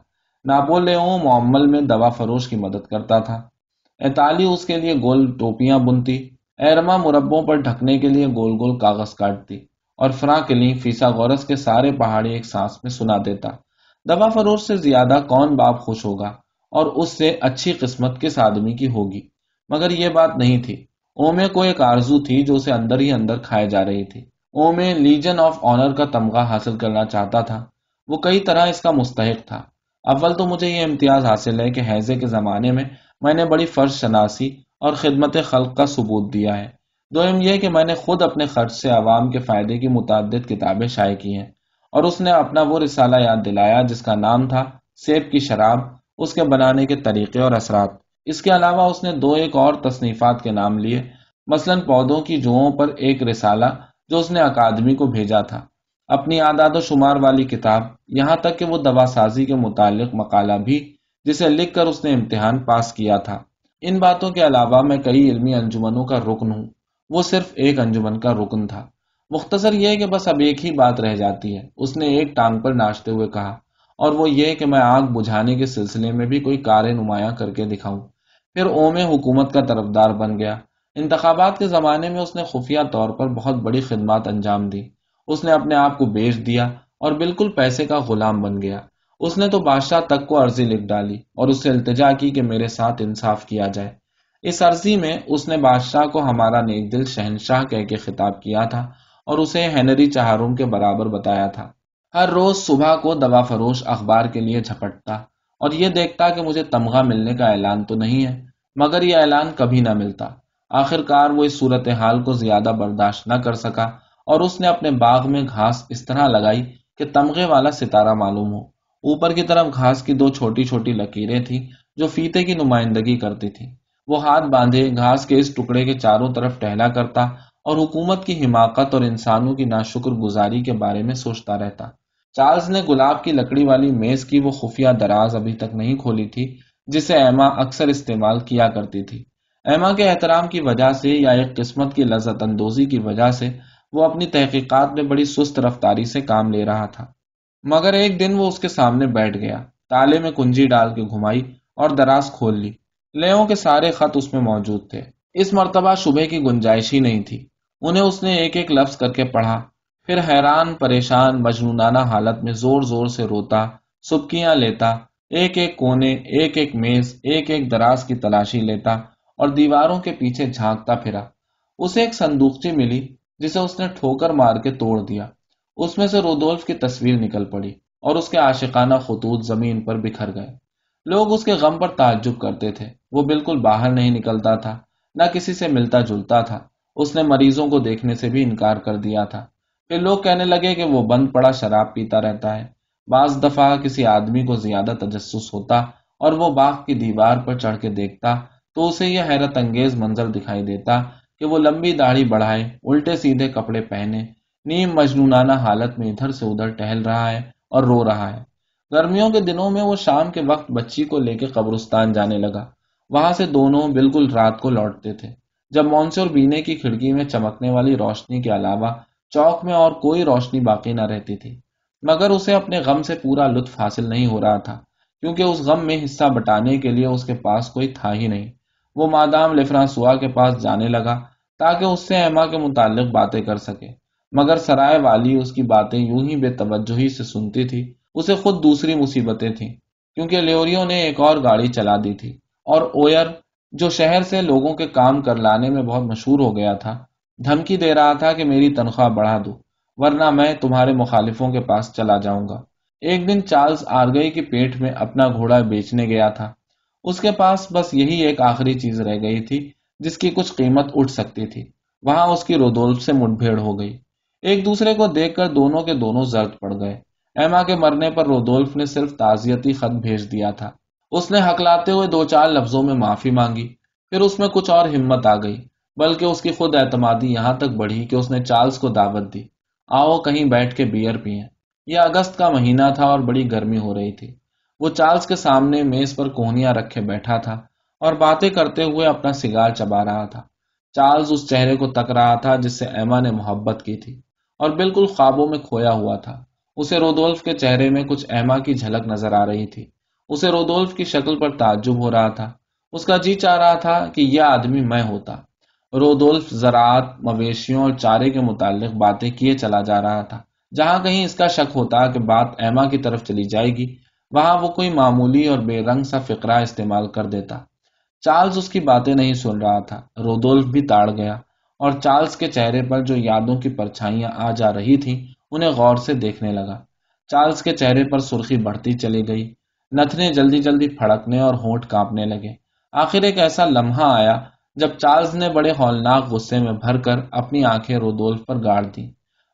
نابولے معمل میں دوا فروش کی مدد کرتا تھا۔ اطالی اس کے لیے گول ٹوپیاں بنتی۔ ایرما مربوں پر ڈھکنے کے لیے گول گول کاغذ کاٹتی اور فرا کلی فیسا غورس کے سارے پہاڑی ایک سانس میں سنا دیتا۔ دوا فروش سے زیادہ کون باپ خوش ہوگا اور اس سے اچھی قسمت کس آدمی کی ہوگی؟ مگر یہ بات نہیں تھی۔ اومے کو ایک آرزو تھی جو اسے اندر ہی اندر کھائے جا رہی تھی۔ اومے لیجن آف آنر کا تمغہ حاصل کرنا چاہتا تھا۔ وہ کئی طرح اس کا مستحق تھا۔ اول تو مجھے یہ امتیاز حاصل ہے کہ حیضے کے زمانے میں میں نے بڑی فرض شناسی اور خدمت خلق کا ثبوت دیا ہے۔ دوم یہ کہ میں نے خود اپنے خرچ سے عوام کے فائدے کی متعدد کتابیں شائع کی ہیں اور اس نے اپنا وہ رسالہ یاد دلایا جس کا نام تھا سیب کی شراب، اس کے بنانے کے طریقے اور اثرات۔ اس کے علاوہ اس نے دو ایک اور تصنیفات کے نام لیے، مثلا پودوں کی جوؤں پر ایک رسالہ جو اس نے اکادمی کو بھیجا تھا۔ اپنی اعداد و شمار والی کتاب، یہاں تک کہ وہ دوا سازی کے متعلق مقالہ بھی، جسے لکھ کر اس نے امتحان پاس کیا تھا۔ ان باتوں کے علاوہ میں کئی علمی انجمنوں کا رکن ہوں۔ وہ صرف ایک انجمن کا رکن تھا۔ مختصر یہ کہ بس اب ایک ہی بات رہ جاتی ہے۔ اس نے ایک ٹانگ پر ناچتے ہوئے کہا، اور وہ یہ کہ میں آگ بجھانے کے سلسلے میں بھی کوئی کارے نمایاں کر کے دکھاؤں۔ پھر اوم حکومت کا طرفدار بن گیا۔ انتخابات کے زمانے میں اس نے خفیہ طور پر بہت بڑی خدمات انجام دی۔ اس نے اپنے آپ کو بیچ دیا اور بالکل پیسے کا غلام بن گیا۔ اس نے تو بادشاہ تک کو عرضی لکھ ڈالی اور اس سے التجا کی کہ میرے ساتھ انصاف کیا جائے۔ اس عرضی میں اس نے بادشاہ کو ہمارا نیک دل شہنشاہ کہہ کے خطاب کیا تھا اور اسے ہینری چہاروم کے برابر بتایا تھا۔ ہر روز صبح کو دوا فروش اخبار کے لیے جھپٹتا اور یہ دیکھتا کہ مجھے تمغہ ملنے کا اعلان تو نہیں ہے، مگر یہ اعلان کبھی نہ ملتا۔ آخر کار وہ اس صورت حال کو زیادہ برداشت نہ کر سکا اور اس نے اپنے باغ میں گھاس اس طرح لگائی کہ تمغے والا ستارہ معلوم ہو۔ اوپر کی طرف گھاس کی دو چھوٹی چھوٹی لکیریں تھیں جو فیتے کی نمائندگی کرتی تھی وہ ہاتھ باندھے گھاس کے اس ٹکڑے کے چاروں طرف ٹہلا کرتا اور حکومت کی حماقت اور انسانوں کی ناشکر گزاری کے بارے میں سوچتا رہتا۔ چارلز نے گلاب کی لکڑی والی میز کی وہ خفیہ دراز ابھی تک نہیں کھولی تھی، جسے ایما اکثر استعمال کیا کرتی تھی۔ ایما کے احترام کی وجہ سے یا ایک قسمت کی لذت اندوزی کی وجہ سے وہ اپنی تحقیقات میں بڑی سست رفتاری سے کام لے رہا تھا۔ مگر ایک دن وہ اس کے سامنے بیٹھ گیا، تالے میں کنجی ڈال کے گھمائی اور دراز کھول لی۔ لیوں کے سارے خط اس میں موجود تھے۔ اس مرتبہ شبہ کی گنجائش ہی نہیں تھی۔ انہیں اس نے ایک ایک لفظ کر کے پڑھا۔ پھر حیران، پریشان، مجنونانہ حالت میں زور زور سے روتا، سبکیاں لیتا، ایک ایک کونے، ایک ایک میز، ایک ایک دراز کی تلاشی لیتا اور دیواروں کے پیچھے جھانکتا پھرا۔ اسے ایک صندوقچی ملی جسے اس نے ٹھوکر مار کے توڑ دیا۔ اس میں سے رودولف کی تصویر نکل پڑی اور اس کے عاشقانہ خطوط زمین پر بکھر گئے۔ لوگ اس کے غم پر تعجب کرتے تھے۔ وہ بالکل باہر نہیں نکلتا تھا، نہ کسی سے ملتا جلتا تھا۔ اس نے مریضوں کو دیکھنے سے بھی انکار کر دیا تھا۔ پھر لوگ کہنے لگے کہ وہ بند پڑا شراب پیتا رہتا ہے۔ بعض دفعہ کسی آدمی کو زیادہ تجسس ہوتا اور وہ باغ کی دیوار پر چڑھ کے دیکھتا تو اسے یہ حیرت انگیز منظر دکھائی دیتا کہ وہ لمبی داڑھی بڑھائے، الٹے سیدھے کپڑے پہنے نیم مجنونانہ حالت میں ادھر سے ادھر ٹہل رہا ہے اور رو رہا ہے۔ گرمیوں کے دنوں میں وہ شام کے وقت بچی کو لے کے قبرستان جانے لگا۔ وہاں سے دونوں بالکل رات کو لوٹتے تھے۔ جب مونسے اور بینے کی کھڑکی میں چمکنے والی روشنی کے علاوہ چوک میں اور کوئی روشنی باقی نہ رہتی تھی۔ مگر اسے اپنے غم سے پورا لطف حاصل نہیں ہو رہا تھا، کیونکہ اس غم میں حصہ بٹانے کے لیے اس کے پاس کوئی تھا ہی نہیں۔ وہ مادام لفرانسوا کے پاس جانے لگا تاکہ اس سے ایما کے متعلق باتیں کر سکے۔ مگر سرائے والی اس کی باتیں یوں ہی بے توجہی سے سنتی تھی۔ اسے خود دوسری مصیبتیں تھیں، کیونکہ لیوریوں نے ایک اور گاڑی چلا دی تھی۔ اور اویر، جو شہر سے لوگوں کے کام کر لانے میں بہت مشہور ہو گیا تھا، دھمکی دے رہا تھا کہ میری تنخواہ بڑھا دو، ورنہ میں تمہارے مخالفوں کے پاس چلا جاؤں گا۔ ایک دن چارلز آرگئی کے پیٹ میں اپنا گھوڑا بیچنے گیا تھا۔ اس کے پاس بس یہی ایک آخری چیز رہ گئی تھی، جس کی کچھ قیمت اٹھ سکتی تھی۔ وہاں اس کی رودولف سے مٹ بھیڑ ہو گئی۔ ایک دوسرے کو دیکھ کر دونوں کے دونوں زرد پڑ گئے۔ ایما کے مرنے پر رودولف نے صرف تعزیتی خط بھیج دیا تھا۔ اس نے حکلاتے ہوئے دو چار لفظوں میں معافی مانگی۔ پھر اس میں کچھ اور ہمت آ گئی۔ بلکہ اس کی خود اعتمادی یہاں تک بڑھی کہ اس نے چارلز کو دعوت دی۔ آؤ کہیں بیٹھ کے بیئر پیئیں یہ اگست کا مہینہ تھا اور بڑی گرمی ہو رہی تھی۔ وہ چارلز کے سامنے میز پر کوہنیاں رکھے بیٹھا تھا اور باتیں کرتے ہوئے اپنا سگار چبا رہا تھا۔ چارلز اس چہرے کو تک رہا تھا جس سے ایما نے محبت کی تھی۔ اور بالکل خوابوں میں کھویا ہوا تھا۔ اسے رودولف کے چہرے میں کچھ ایما کی جھلک نظر آ رہی تھی۔ اسے رودولف کی شکل پر تعجب ہو رہا تھا۔ اس کا جی چاہ رہا تھا کہ یہ آدمی میں ہوتا۔ رودولف زراعت، مویشیوں اور چارے کے متعلق باتیں کیے چلا جا رہا تھا۔ جہاں کہیں اس کا شک ہوتا کہ بات ایما کی طرف چلی جائے گی، وہاں وہ کوئی معمولی اور بے رنگ سا فقرہ استعمال کر دیتا۔ چارلز اس کی باتیں نہیں سن رہا تھا۔ رودولف بھی تاڑ گیا۔ اور چارلز کے چہرے پر جو یادوں کی پرچھائیاں آ جا رہی تھیں، انہیں غور سے دیکھنے لگا۔ چارلز کے چہرے پر سرخی بڑھتی چلی گئی۔ نتنے جلدی جلدی پھڑکنے اور ہونٹ کانپنے لگے۔ آخر ایک ایسا لمحہ آیا جب چارلز نے بڑے ہولناک غصے میں بھر کر اپنی آنکھیں رودولف پر گاڑ دی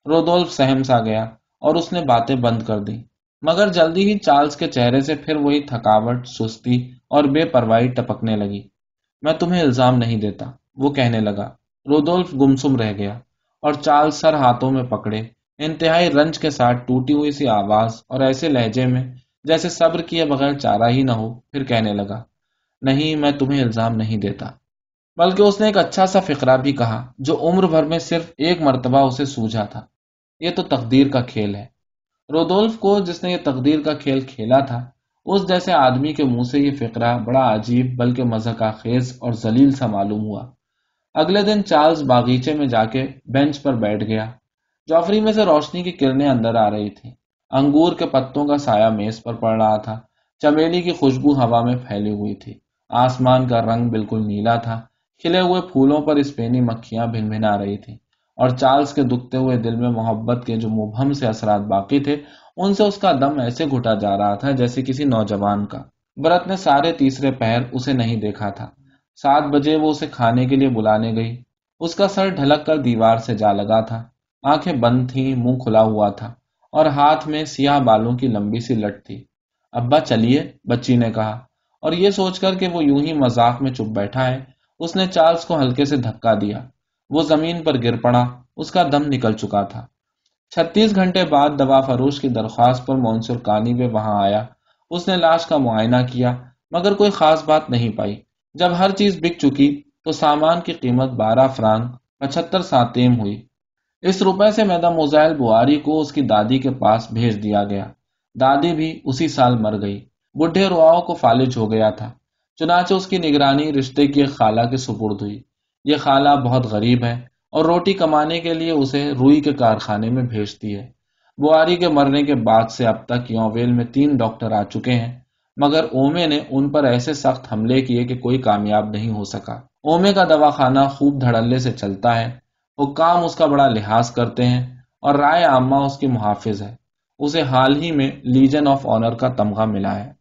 رودولف سہم سا گیا اور اس نے باتیں بند کر دی مگر جلدی ہی چارلز کے چہرے سے پھر وہی تھکاوٹ، سستی اور بے پرواہی ٹپکنے لگی۔ میں تمہیں الزام نہیں دیتا، وہ کہنے لگا۔ رودولف گمسم رہ گیا اور چارلز سر ہاتھوں میں پکڑے، انتہائی رنج کے ساتھ ٹوٹی ہوئی سی آواز اور ایسے لہجے میں جیسے صبر کیے بغیر چارہ ہی نہ ہو، پھر کہنے لگا، نہیں، میں تمہیں الزام نہیں دیتا۔ بلکہ اس نے ایک اچھا سا فقرہ بھی کہا جو عمر بھر میں صرف ایک مرتبہ اسے سوجا تھا۔ یہ تو تقدیر کا کھیل ہے۔ رودولف کو جس نے یہ تقدیر کا کھیل کھیلا تھا، اس جیسے آدمی کے منہ سے یہ فقرہ بڑا عجیب بلکہ مزہ خیز اور ذلیل سا معلوم ہوا۔ اگلے دن چارلز باغیچے میں جا کے بینچ پر بیٹھ گیا جوفری میں سے روشنی کی کرنیں اندر آ رہی تھی انگور کے پتوں کا سایہ میز پر پڑ رہا تھا، چمیلی کی خوشبو ہوا میں پھیلی ہوئی تھی۔ آسمان کا رنگ بالکل نیلا تھا، کھلے ہوئے پھولوں پر اسپینی مکھیاں بھن بھن آ رہی تھی اور چارلز کے دکھتے ہوئے دل میں محبت کے جو مبہم سے اثرات باقی تھے، ان سے اس کا دم ایسے گھٹا جا رہا تھا جیسے کسی نوجوان کا۔ برت نے سارے تیسرے پہر اسے نہیں دیکھا تھا۔ سات بجے وہ اسے کھانے کے لیے بلانے گئی۔ اس کا سر ڈھلک کر دیوار سے جا لگا تھا۔ آنکھیں بند تھیں، منہ کھلا ہوا تھا اور ہاتھ میں سیاہ بالوں کی لمبی سی لٹ تھی۔ ابا چلیے، بچی نے کہا۔ اور یہ سوچ کر کہ وہ یوں ہی مذاق میں چپ بیٹھا ہے، اس نے چارلز کو ہلکے سے دھکا دیا۔ وہ زمین پر گر پڑا، اس کا دم نکل چکا تھا۔ چھتیس گھنٹے بعد دوا فروش کی درخواست پر مونسر کانی بھی وہاں آیا۔ اس نے لاش کا معائنہ کیا، مگر کوئی خاص بات نہیں پائی۔ جب ہر چیز بک چکی تو سامان کی قیمت بارہ فرانک پچہتر ساتیم ہوئی۔ اس روپے سے میدم موزائل بواری کو اس کی دادی کے پاس بھیج دیا گیا۔ دادی بھی اسی سال مر گئی۔ بڈھے رواؤں کو فالج ہو گیا تھا۔ چنانچہ اس کی نگرانی رشتے کی ایک خالہ کے سپرد ہوئی۔ یہ خالہ بہت غریب ہے اور روٹی کمانے کے لیے اسے روئی کے کارخانے میں بھیجتی ہے۔ بواری کے مرنے کے بعد سے اب تک یوویل میں تین ڈاکٹر آ چکے ہیں۔ مگر اومے نے ان پر ایسے سخت حملے کیے کہ کوئی کامیاب نہیں ہو سکا۔ اومے کا دواخانہ خوب دھڑلے سے چلتا ہے، وہ کام اس کا بڑا لحاظ کرتے ہیں اور رائے عامہ اس کے محافظ ہے۔ اسے حال ہی میں لیجن آف آنر کا تمغہ ملا ہے۔